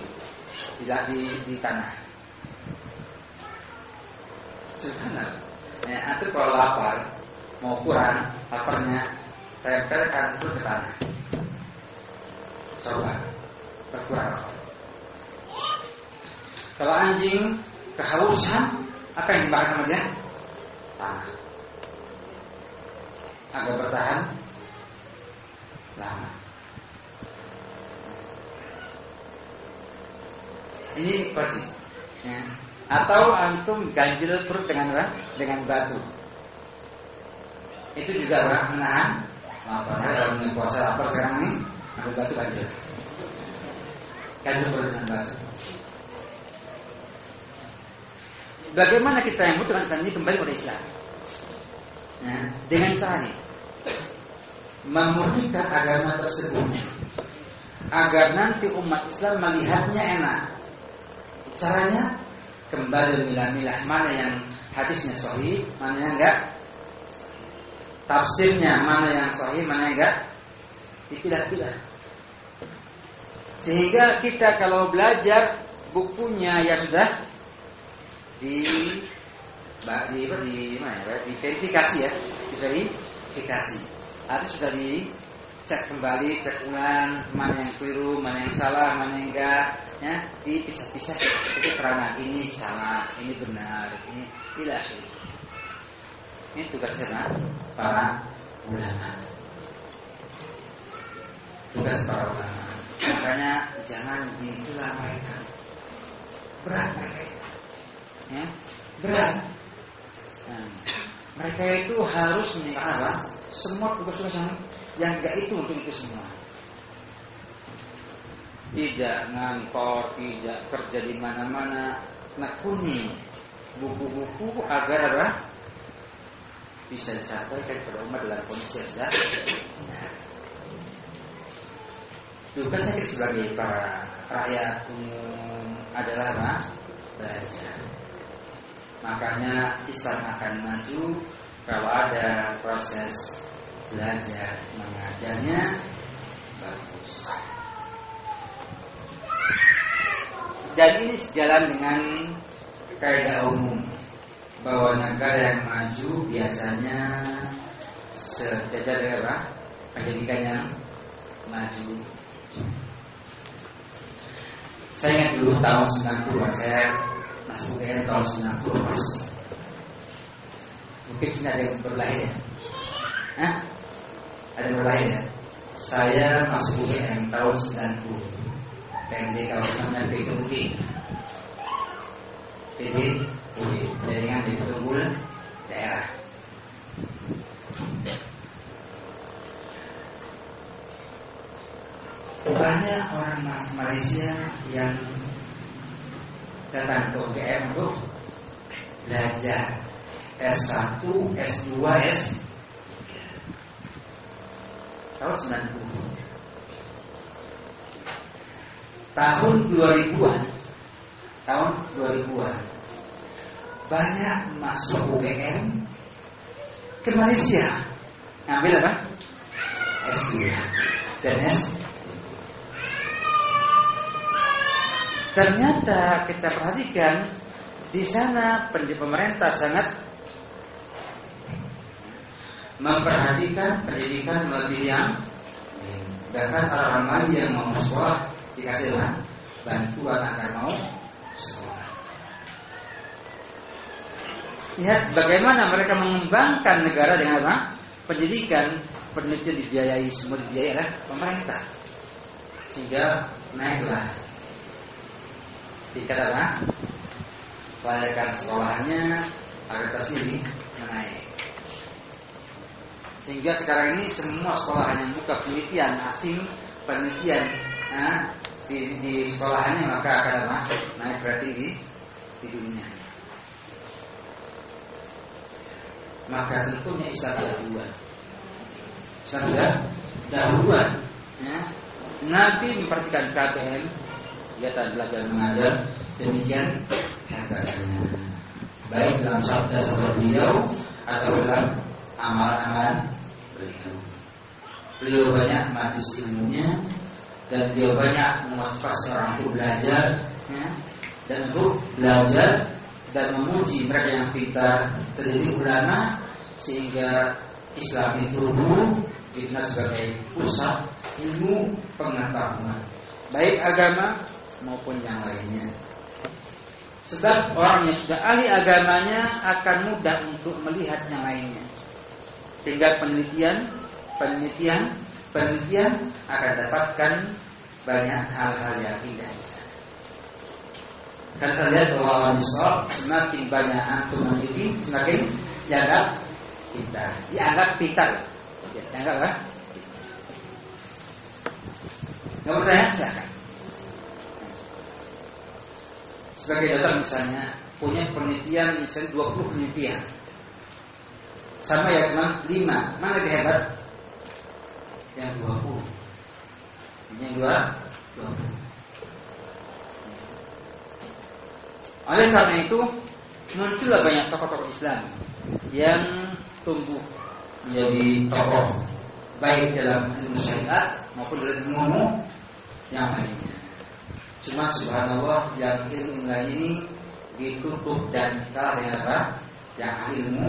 tidak di, di tanah. Subhanallah. Ya, itu kalau lapar, mau kurang, laparnya tempelkan itu ke tanah. Coba, berkurang. Kalau anjing kehausan, apa yang dimakan sama dia? Tanah agar bertahan lama. Ini pasti. Ya. Atau antum ganjil perut dengan apa? Dengan batu. Itu juga apa? Menahan lapar. Kalau bulan puasa lapar sekarang ini ambil batu ganjil. Ganjil perut dengan batu. Bagaimana kita yang butuh Islam ini kembali pada Islam? Nah, dengan cara memurnikan agama tersebut agar nanti umat Islam melihatnya enak. Caranya kembali milah-milah mana yang hadisnya sahih, mana yang enggak. Tafsirnya mana yang sahih, mana yang enggak. Dipilah-pilah. Sehingga kita kalau belajar bukunya ya sudah di di, di mana ya, diverifikasi ya, diverifikasi. Artinya sudah dicek kembali, cek ulang mana yang keliru, mana yang salah, mana yang enggak, ya, dipisah-pisah itu keterangan ini salah, ini benar, ini tidak. Ini tugas siapa? Para ulama. Tugas para ulama. Makanya jangan ditulah mereka. Berat mereka. Ya, berat. Nah, mereka itu harus meninggalkan semua tugas-tugas yang enggak itu untuk itu semua. Tidak ngantor, tidak kerja di mana-mana, nekuni buku-buku agar apa? bisa disampaikan kepada umat dalam kondisi yang sudah Tugasnya kita sebagai para rakyat umum adalah apa? Belajar. Makanya Islam akan maju kalau ada proses belajar mengajarnya bagus. Dan ini sejalan dengan kaidah umum bahwa negara yang maju biasanya sejajar dengan apa? Pendidikan yang maju. Saya ingat dulu tahun 90 saya masuk UGM tahun 90 pas. Mungkin sini ada yang berlahir ya. Hah? Ada yang berlahir ya? Saya masuk UGM tahun 90 PMD kalau namanya PTUG PTUG Jaringan di Tunggul Daerah banyak orang Malaysia yang datang ke UGM untuk belajar. S1, S2, S tahun 90 tahun 2000-an tahun 2000-an banyak masuk UGM ke Malaysia. Ngambil apa? S2 dan S Ternyata kita perhatikan Di sana pemerintah sangat memperhatikan pendidikan lebih yang bahkan orang lain yang mau sekolah dikasih bantuan agar mau sekolah. Lihat bagaimana mereka mengembangkan negara dengan apa? Pendidikan, penelitian dibiayai semua dibiayai oleh pemerintah, sehingga naiklah tingkat apa? Kelayakan sekolahnya agar ini menaik. Sehingga sekarang ini semua sekolah hanya buka penelitian asing, penelitian nah, di, di sekolahannya maka akan naik berarti di, di dunia. Maka tentunya Islam dahuluan. Islam dahuluan. Ya. Nabi memperhatikan KBM, kegiatan belajar mengajar, demikian hebatnya. Baik dalam sabda sabda beliau atau dalam amalan-amalan beliau. Beliau banyak mati ilmunya dan beliau banyak memotivasi orang untuk belajar ya, dan untuk belajar dan memuji mereka yang pintar terjadi ulama sehingga Islam itu dikenal sebagai pusat ilmu pengetahuan baik agama maupun yang lainnya. Sebab orang yang sudah ahli agamanya akan mudah untuk melihat yang lainnya. Sehingga penelitian, penelitian, penelitian akan dapatkan banyak hal-hal yang indah. Karena kita lihat bahwa orang Islam semakin banyak antum meneliti, semakin dianggap pintar. Dianggap pintar. Dianggap apa? Nggak percaya? Silahkan. Sebagai data misalnya punya penelitian misalnya 20 penelitian. Sama yang cuma 5 mana lebih hebat? Yang 20 ini yang 2 20 oleh karena itu muncullah banyak tokoh-tokoh Islam yang tumbuh menjadi tokoh baik dalam ilmu syariat maupun dalam ilmu yang lainnya. Cuma subhanallah yang ilmu lain ini ditutup dan apa? Yang ilmu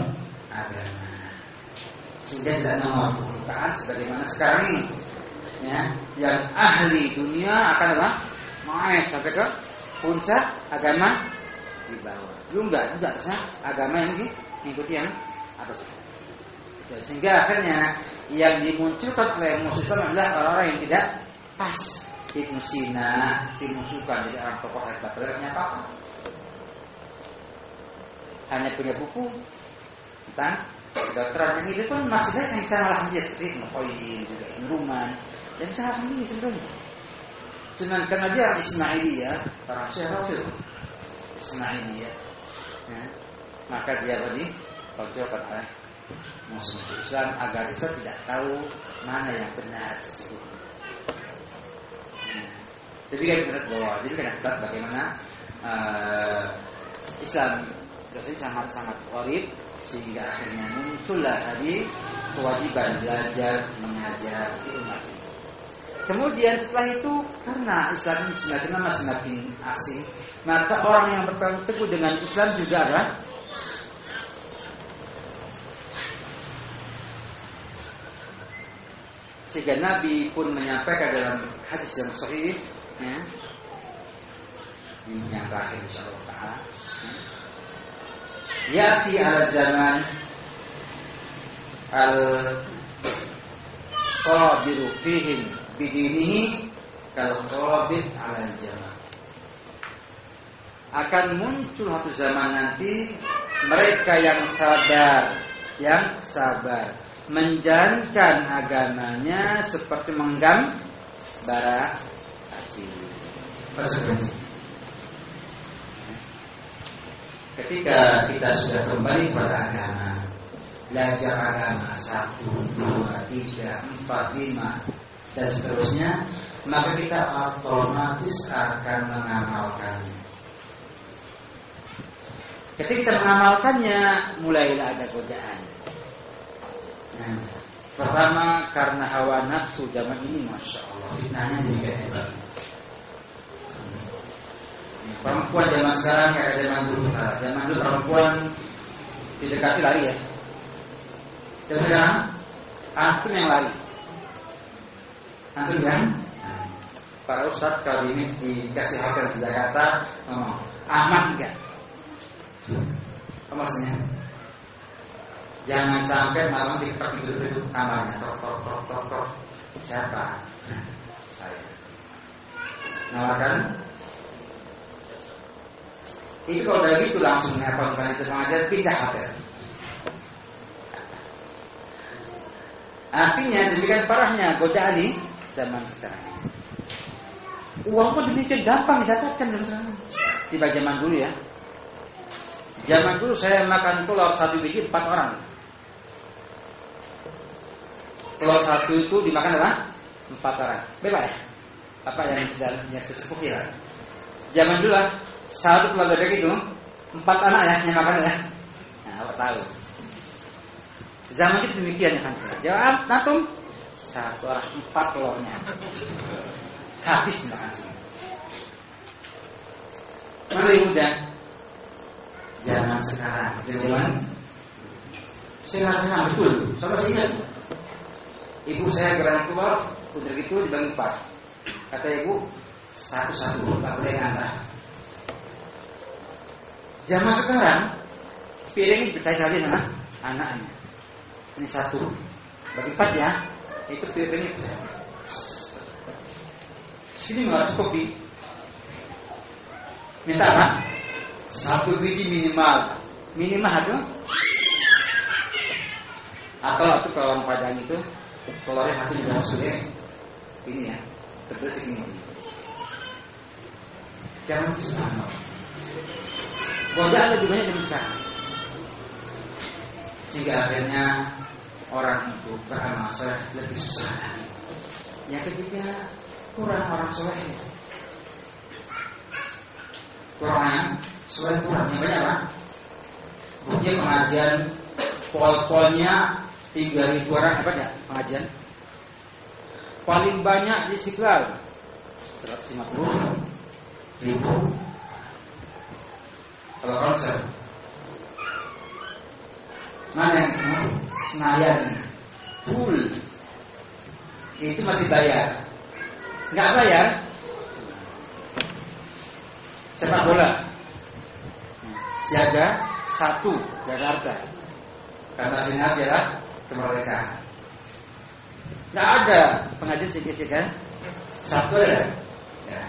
agama. Sehingga tidak nama permukaan sebagaimana sekarang ini. Ya, yang ahli dunia akan apa? Naik sampai ke puncak agama di bawah. Belum enggak, enggak agama yang diikuti yang atas. Sehingga akhirnya yang dimunculkan oleh musuh adalah orang-orang yang tidak pas. Ibnu Sina dimusuhkan jadi orang tokoh hebat. Ternyata apa? Hanya punya buku tentang kedokteran. Yang itu pun masih banyak yang bisa ngalahin dia seperti Ibnu juga Ibnu dan bisa ngalahin dia sebenarnya. Cuman karena dia orang Ismaili ya, orang Syekh Ismaili ya, maka dia tadi tonjolkan oleh musuh-musuh Islam agar Islam tidak tahu mana yang benar sesungguhnya. Jadi kan kita bahwa jadi kan kita bagaimana uh, Islam rasanya sangat-sangat korit sehingga akhirnya muncullah tadi kewajiban belajar mengajar umat Kemudian setelah itu karena Islam ini semakin lama semakin asing, maka orang yang berpegang teguh dengan Islam juga adalah sehingga Nabi pun menyampaikan dalam hadis yang sahih ya. Ini yang terakhir insyaallah. Ya. Yati ala zaman al sabiru fihim bidinihi kal qabid ala zaman. Akan muncul satu zaman nanti mereka yang sabar, yang sabar menjalankan agamanya seperti menggam bara konsekuensi. Ketika kita sudah kembali pada agama, belajar agama satu, dua, tiga, empat, lima, dan seterusnya, maka kita otomatis akan mengamalkannya. Ketika mengamalkannya, mulailah ada godaan. Nah, pertama karena hawa nafsu zaman ini, masya Allah, fitnahnya juga hebat. Perempuan zaman sekarang kayak zaman dulu. Nah, zaman dulu perempuan didekati lari ya. Dan sekarang antum yang lari. Antum yang Para Ustadz kalau ini dikasih hotel di Jakarta ngomong aman enggak? Apa maksudnya? Jangan sampai malam diketok pintu-pintu kamarnya, tok tok tok tok tok. Siapa? Saya. Nawarkan itu kalau dari itu langsung menghafalkan itu mengajar pindah hotel. Artinya demikian parahnya godaan di zaman sekarang. Uang pun demikian gampang didapatkan dari sana. Tiba zaman dulu ya. Zaman dulu saya makan telur satu biji empat orang. Telur satu itu dimakan apa? Empat orang. Bebas? Apa yang yang sesepuh ya? Zaman dulu lah satu telur bebek itu empat anak ya yang makan ya. Nah, apa tahu? Zaman itu demikian ya kan. Jawab, natum satu orang empat telurnya. Habis makan sih. Mana yang muda? Zaman sekarang, zaman saya senang betul. Sama saya ingat. Ibu saya keluar, udah gitu dibagi empat. Kata ibu, satu-satu, tak boleh nambah. Zaman sekarang piring percaya saja sama anaknya. Ini satu, bagi empat ya. Itu piringnya Sini nggak kopi. Minta apa? Satu biji minimal. Minimal itu. Atau itu kalau padang itu telurnya satu juga maksudnya ini ya tebel segini. Jangan subhanallah. Godaan lebih banyak dari sekarang. Sehingga akhirnya orang itu beramal soleh lebih susah lagi. Yang ketiga kurang orang soleh. Kurang yang soleh kurang. Yang banyak apa? Bukti pengajian pol-polnya tiga ribu orang apa ya pengajian? Paling banyak di Istiqlal 150 ribu. Kalau konser. Mana yang Senayan. Full. Itu masih bayar. Nggak bayar? Sepak bola. Siaga Satu Jakarta. Kata sinar adalah Kemerdekaan Nggak ada pengajian siaga Satu ya, ya.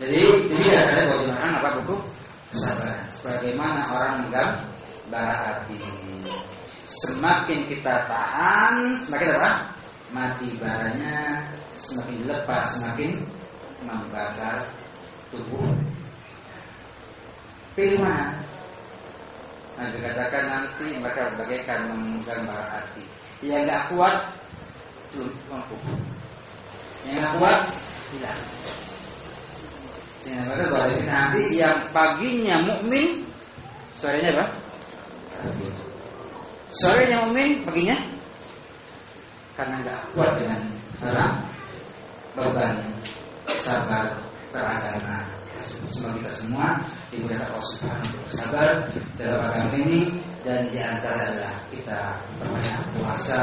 Jadi ini adalah bagaimana apa buku kesabaran. Sebagaimana orang menggang bara api. Semakin kita tahan, semakin apa? Mati baranya, semakin lepas, semakin membakar tubuh. Pilih mana? Nah, dikatakan nanti mereka bagaikan memegang bara api. Yang nggak kuat, lumpuh. Yang nggak kuat, hilang. Sehingga mereka nanti yang paginya mukmin, sorenya apa? Sorenya mukmin, paginya karena nggak kuat dengan berat beban sabar beragama. Semoga kita semua diberikan Allah Subhanahu wa sabar dalam agama ini dan di antara adalah kita berbanyak puasa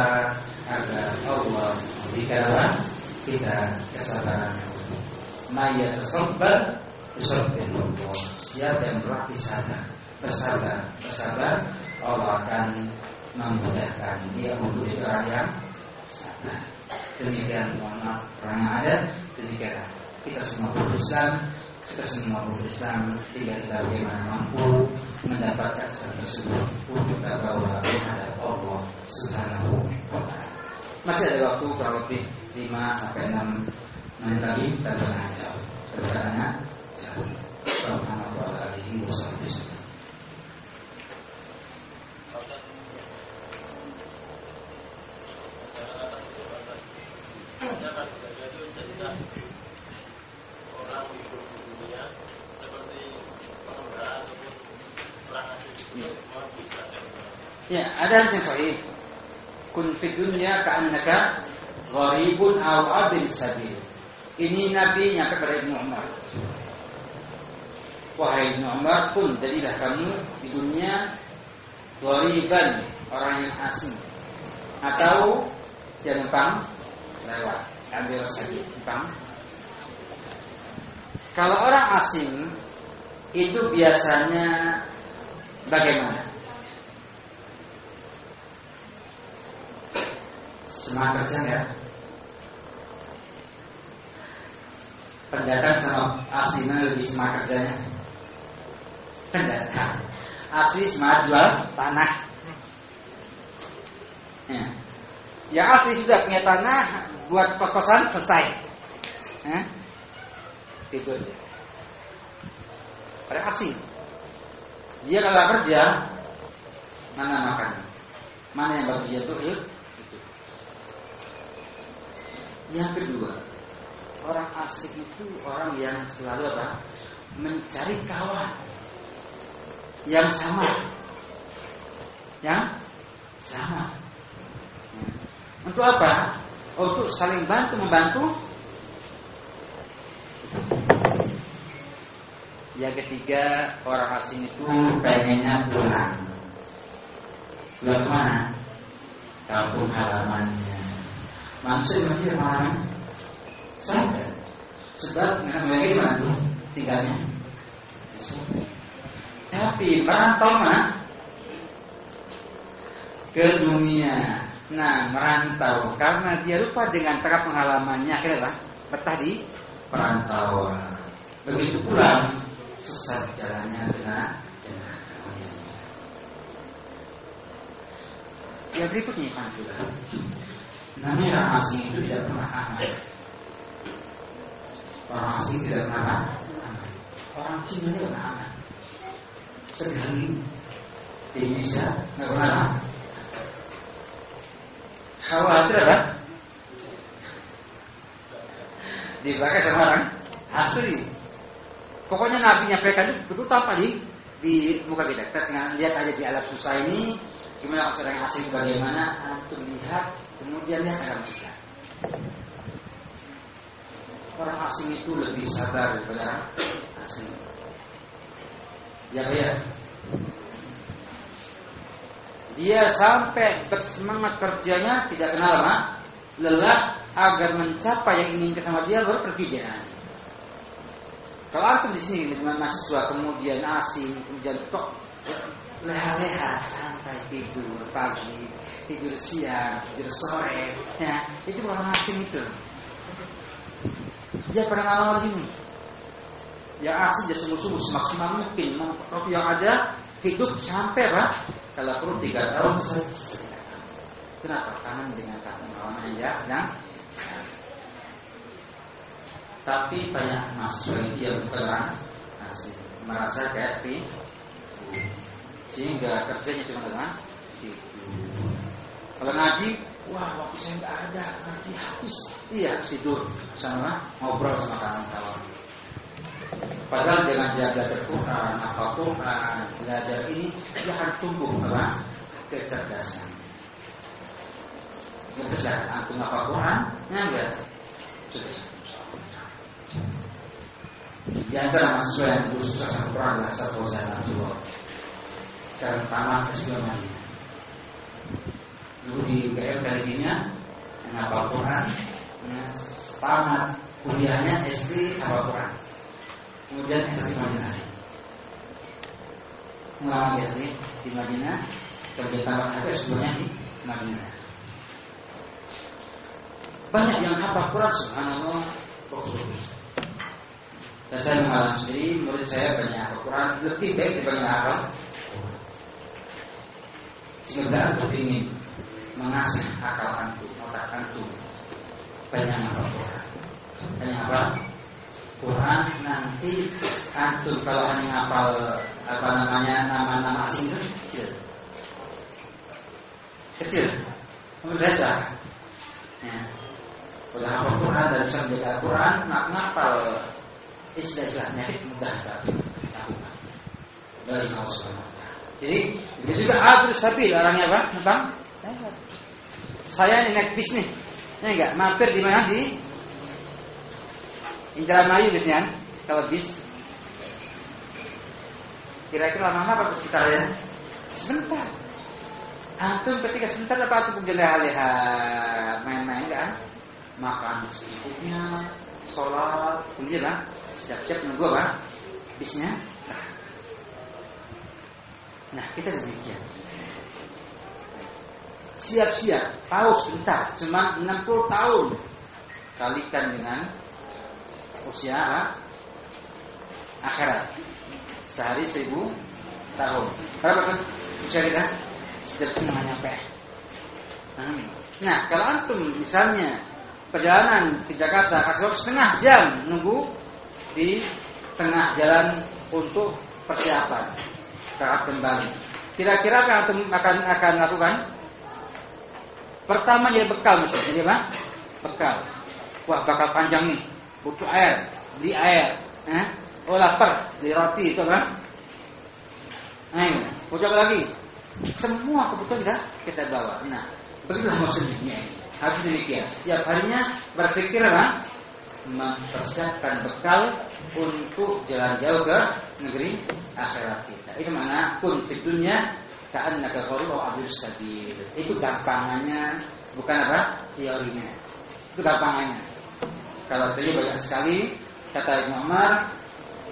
agar Allah memberikan kita kesabaran Maya sabar Allah. Siapa yang berlatih sabar, bersabar, bersabar, Allah akan memudahkan dia menjadi orang yang sabar. Demikian mohon maaf ada, demikian kita semua berislam, kita semua berislam, tidak kita bagaimana mampu mendapatkan satu tersebut untuk kita bawa menghadap Allah Subhanahu wa taala. Masih ada waktu kurang lebih 5 sampai 6 menit lagi kita bertanya Bertanya Subhanahu wa alihi wa sahbihi Jangan itu cerita orang hidup di dunia seperti pengembara ataupun perang asing. Ada yang sahih. Kun fi dunya ka'annaka gharibun aw abil sabil. Ini Nabi nyampe pada Ibnu Umar. Wahai Ibnu Umar pun jadilah kamu di dunia Doriban orang yang asing atau yang numpang lewat ambil sakit numpang. Kalau orang asing itu biasanya bagaimana? Semangat kerja ya? Pendatang sama aslinya lebih semangat kerjanya. Pendatang asli semangat jual tanah. Ya. Yang asli sudah punya tanah buat kos-kosan selesai. Ya. Itu aja. Ada asli. Dia kalau kerja mana makan? Mana yang bagi dia tuh. Yang kedua, orang asik itu orang yang selalu apa? Mencari kawan yang sama, yang sama. Untuk apa? Untuk saling bantu membantu. Yang ketiga, orang asing itu pengennya pulang. Pulang ke mana? Kampung halamannya. Manusia masih halaman sadar. Sebab mereka mereka mana tuh tinggalnya? Tapi merantau mana? Ke dunia. Nah, merantau karena dia lupa dengan tempat pengalamannya akhirnya betah di perantauan. Begitu pula sesat jalannya dengan yang berikutnya sudah. Namanya orang asing itu tidak pernah aman. Orang asing tidak pernah aman. Orang Cina tidak pernah aman. Sekali di Indonesia nggak pernah aman. Khawatir apa? Dipakai sama orang asli. Pokoknya Nabi nyampaikan itu betul tanpa di di muka kita. Kita lihat aja di alam susah ini gimana orang asing bagaimana antum lihat kemudian lihat alam susah. Orang asing itu lebih sabar daripada asing. Ya ya. Dia sampai bersemangat kerjanya tidak kenal apa? Lelah agar mencapai yang ingin sama dia baru pergi dia. Kalau antum di sini dengan mahasiswa kemudian asing kemudian kok leha-leha santai tidur pagi tidur siang tidur sore. Ya itu orang asing itu. Dia pernah ngalamin ini yang asing dia sungguh-sungguh semaksimal mungkin. Waktu yang ada hidup sampai apa kalau perlu tiga tahun. Kenapa? Sama dengan pengalaman ya yang tapi banyak mahasiswa itu yang bukan asing merasa di sehingga kerjanya cuma dengan. Kalau ngaji, wah waktu saya nggak ada ngaji habis. Iya tidur sama ngobrol sama kawan-kawan. Padahal dengan belajar Quran, apa Quran, belajar ini dia akan tumbuh apa? Kecerdasan. Kecerdasan antum apa Quran, ya enggak? Di antara mahasiswa yang khusus sama Quran adalah satu Abdullah sekarang tamat S2 Madinah. Dulu di UGM Kalidinya yang hafal Quran, ya, tamat kuliahnya SD hafal Quran. Kemudian S1 Madinah. Mengalami SD di Madinah, kerja itu S2-nya di Madinah. Banyak yang hafal Quran, subhanallah, bagus-bagus. Dan saya mengalami sendiri, murid saya banyak hafal Quran, lebih baik hafal sehingga antum ingin mengasah akal antum, otak antum banyak apa Quran. Banyak apa? Quran nanti antum kalau hanya ngapal apa namanya nama-nama asing itu kecil. Kecil. Menurut saya ya. Kalau hafal Quran dan bisa menjaga Quran, nak ngapal istilah-istilahnya mudah tapi. Dari Allah Subhanahu jadi dia juga atur sabil orangnya apa? Bang? Saya naik bis nih. Ya enggak, mampir di mana di Indramayu biasanya kalau bis. Kira-kira lama apa kita ya? Sebentar. Antum ketika sebentar apa antum leha-leha main-main kan? Makan secukupnya, sholat, kemudian lah siap-siap nunggu apa? Bisnya. Nah, nah kita demikian. Siap-siap, tahu sebentar, cuma 60 tahun. Kalikan dengan usia akhirat. Sehari seribu tahun. Berapa kan? Usia kita? Setiap setengah nyampe nah kalau antum misalnya perjalanan ke Jakarta kasih setengah jam nunggu di tengah jalan untuk persiapan. Berangkat kembali. Kira-kira antum akan akan lakukan pertama jadi bekal misalnya jadi apa? Bekal. Wah bakal panjang nih. Butuh air. Beli air. Eh? oh lapar. Beli roti itu kan nah ucap lagi? Semua kebutuhan kita kita bawa. Nah begitulah maksudnya. Harus demikian. Setiap harinya berpikir apa? Mempersiapkan bekal untuk jalan jauh ke negeri akhirat kita. Itu mana pun kaan naga atau abdul sabil itu gampangannya bukan apa teorinya itu gampangannya kalau tadi banyak sekali kata Ibn Umar,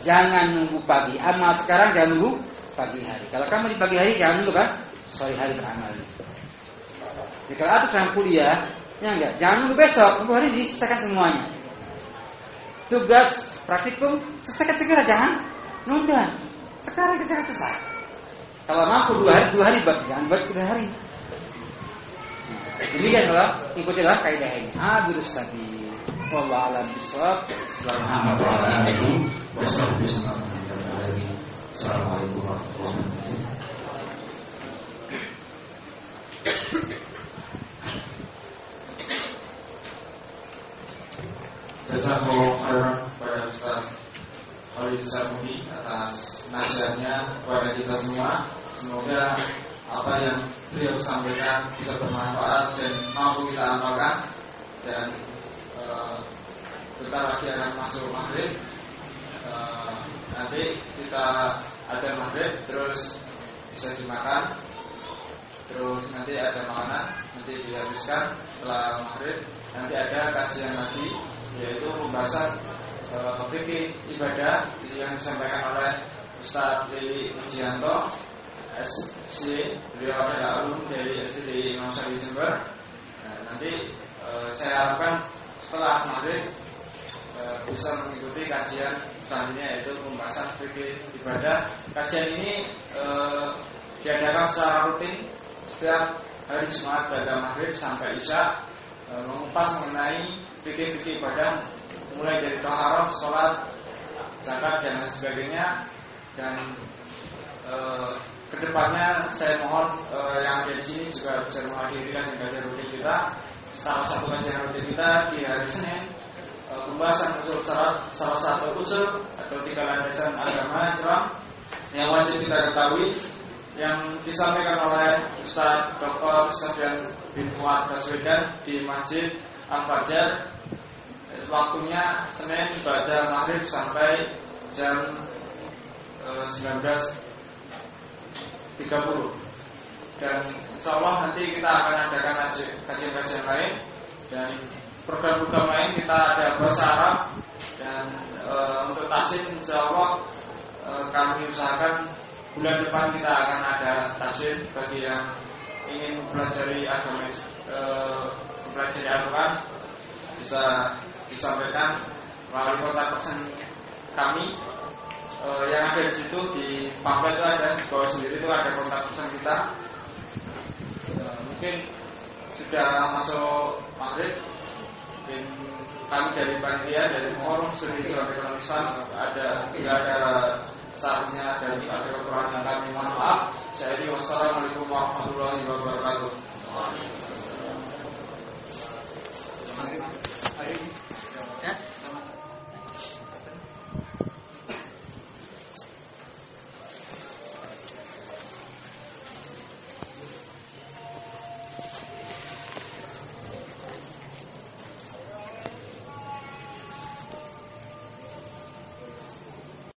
jangan nunggu pagi. Amal sekarang jangan nunggu pagi hari. Kalau kamu di pagi hari jangan nunggu kan? Sore hari beramal. Jadi kalau ada sedang kuliah, ya enggak, jangan nunggu besok, nunggu hari diselesaikan semuanya. Tugas praktikum selesaikan segera, jangan nunda. Sekarang kita selesai. Kalau mampu dua hari, dua hari buat, jangan buat tiga hari. Nah, demikian kalau ikutilah kaidah ini. Abirus sabi. Wallahu a'lam bishawab. Assalamualaikum warahmatullahi wabarakatuh. Jazakallah khairan kepada Ustaz Khalid Sarmudi atas nasihatnya kepada kita semua. Semoga apa yang beliau sampaikan bisa bermanfaat dan mampu kita amalkan dan uh, bentar lagi akan masuk maghrib. Uh, nanti kita ajar maghrib terus bisa dimakan terus nanti ada makanan nanti dihabiskan setelah maghrib nanti ada kajian lagi yaitu pembahasan fikih ibadah yang disampaikan oleh Ustaz Lili Mujianto SC beliau adalah alumni dari SD Imam Syafi'i Jember. Nah, nanti uh, saya harapkan setelah maghrib uh, bisa mengikuti kajian selanjutnya yaitu pembahasan fikih ibadah. Kajian ini uh, diadakan secara rutin setiap hari Jumat pada maghrib sampai isya mengupas mengenai fikih-fikih ibadah mulai dari taharah, sholat, zakat dan lain sebagainya dan e, ke depannya saya mohon e, yang ada di sini juga bisa menghadiri kajian-kajian rutin kita. Salah satu kajian rutin kita di hari Senin e, pembahasan usul syarat salah satu usul atau tiga landasan agama Islam yang wajib kita ketahui yang disampaikan oleh Ustaz Dr. Sofyan bin Fuad Baswedan di Masjid Al-Fajar waktunya Senin pada maghrib sampai jam e, 19.30 dan insya Allah nanti kita akan adakan kajian-kajian lain. Dan program-program lain kita ada bahasa Arab. Dan e, untuk tasik insya Allah e, kami usahakan bulan depan kita akan ada tasik bagi yang ingin belajar agama e, mempelajari Al-Quran. Bisa disampaikan melalui kontak person kami. E, yang ada di situ di pamflet itu ada di bawah sendiri itu ada kontak person kita. E, mungkin sudah masuk maghrib mungkin kami dari panitia dari forum studi Islam ekonomi Islam ada tidak ada saatnya dari ada kekurangan kami mohon maaf. Saya di wassalamualaikum warahmatullahi wabarakatuh. Terima kasih.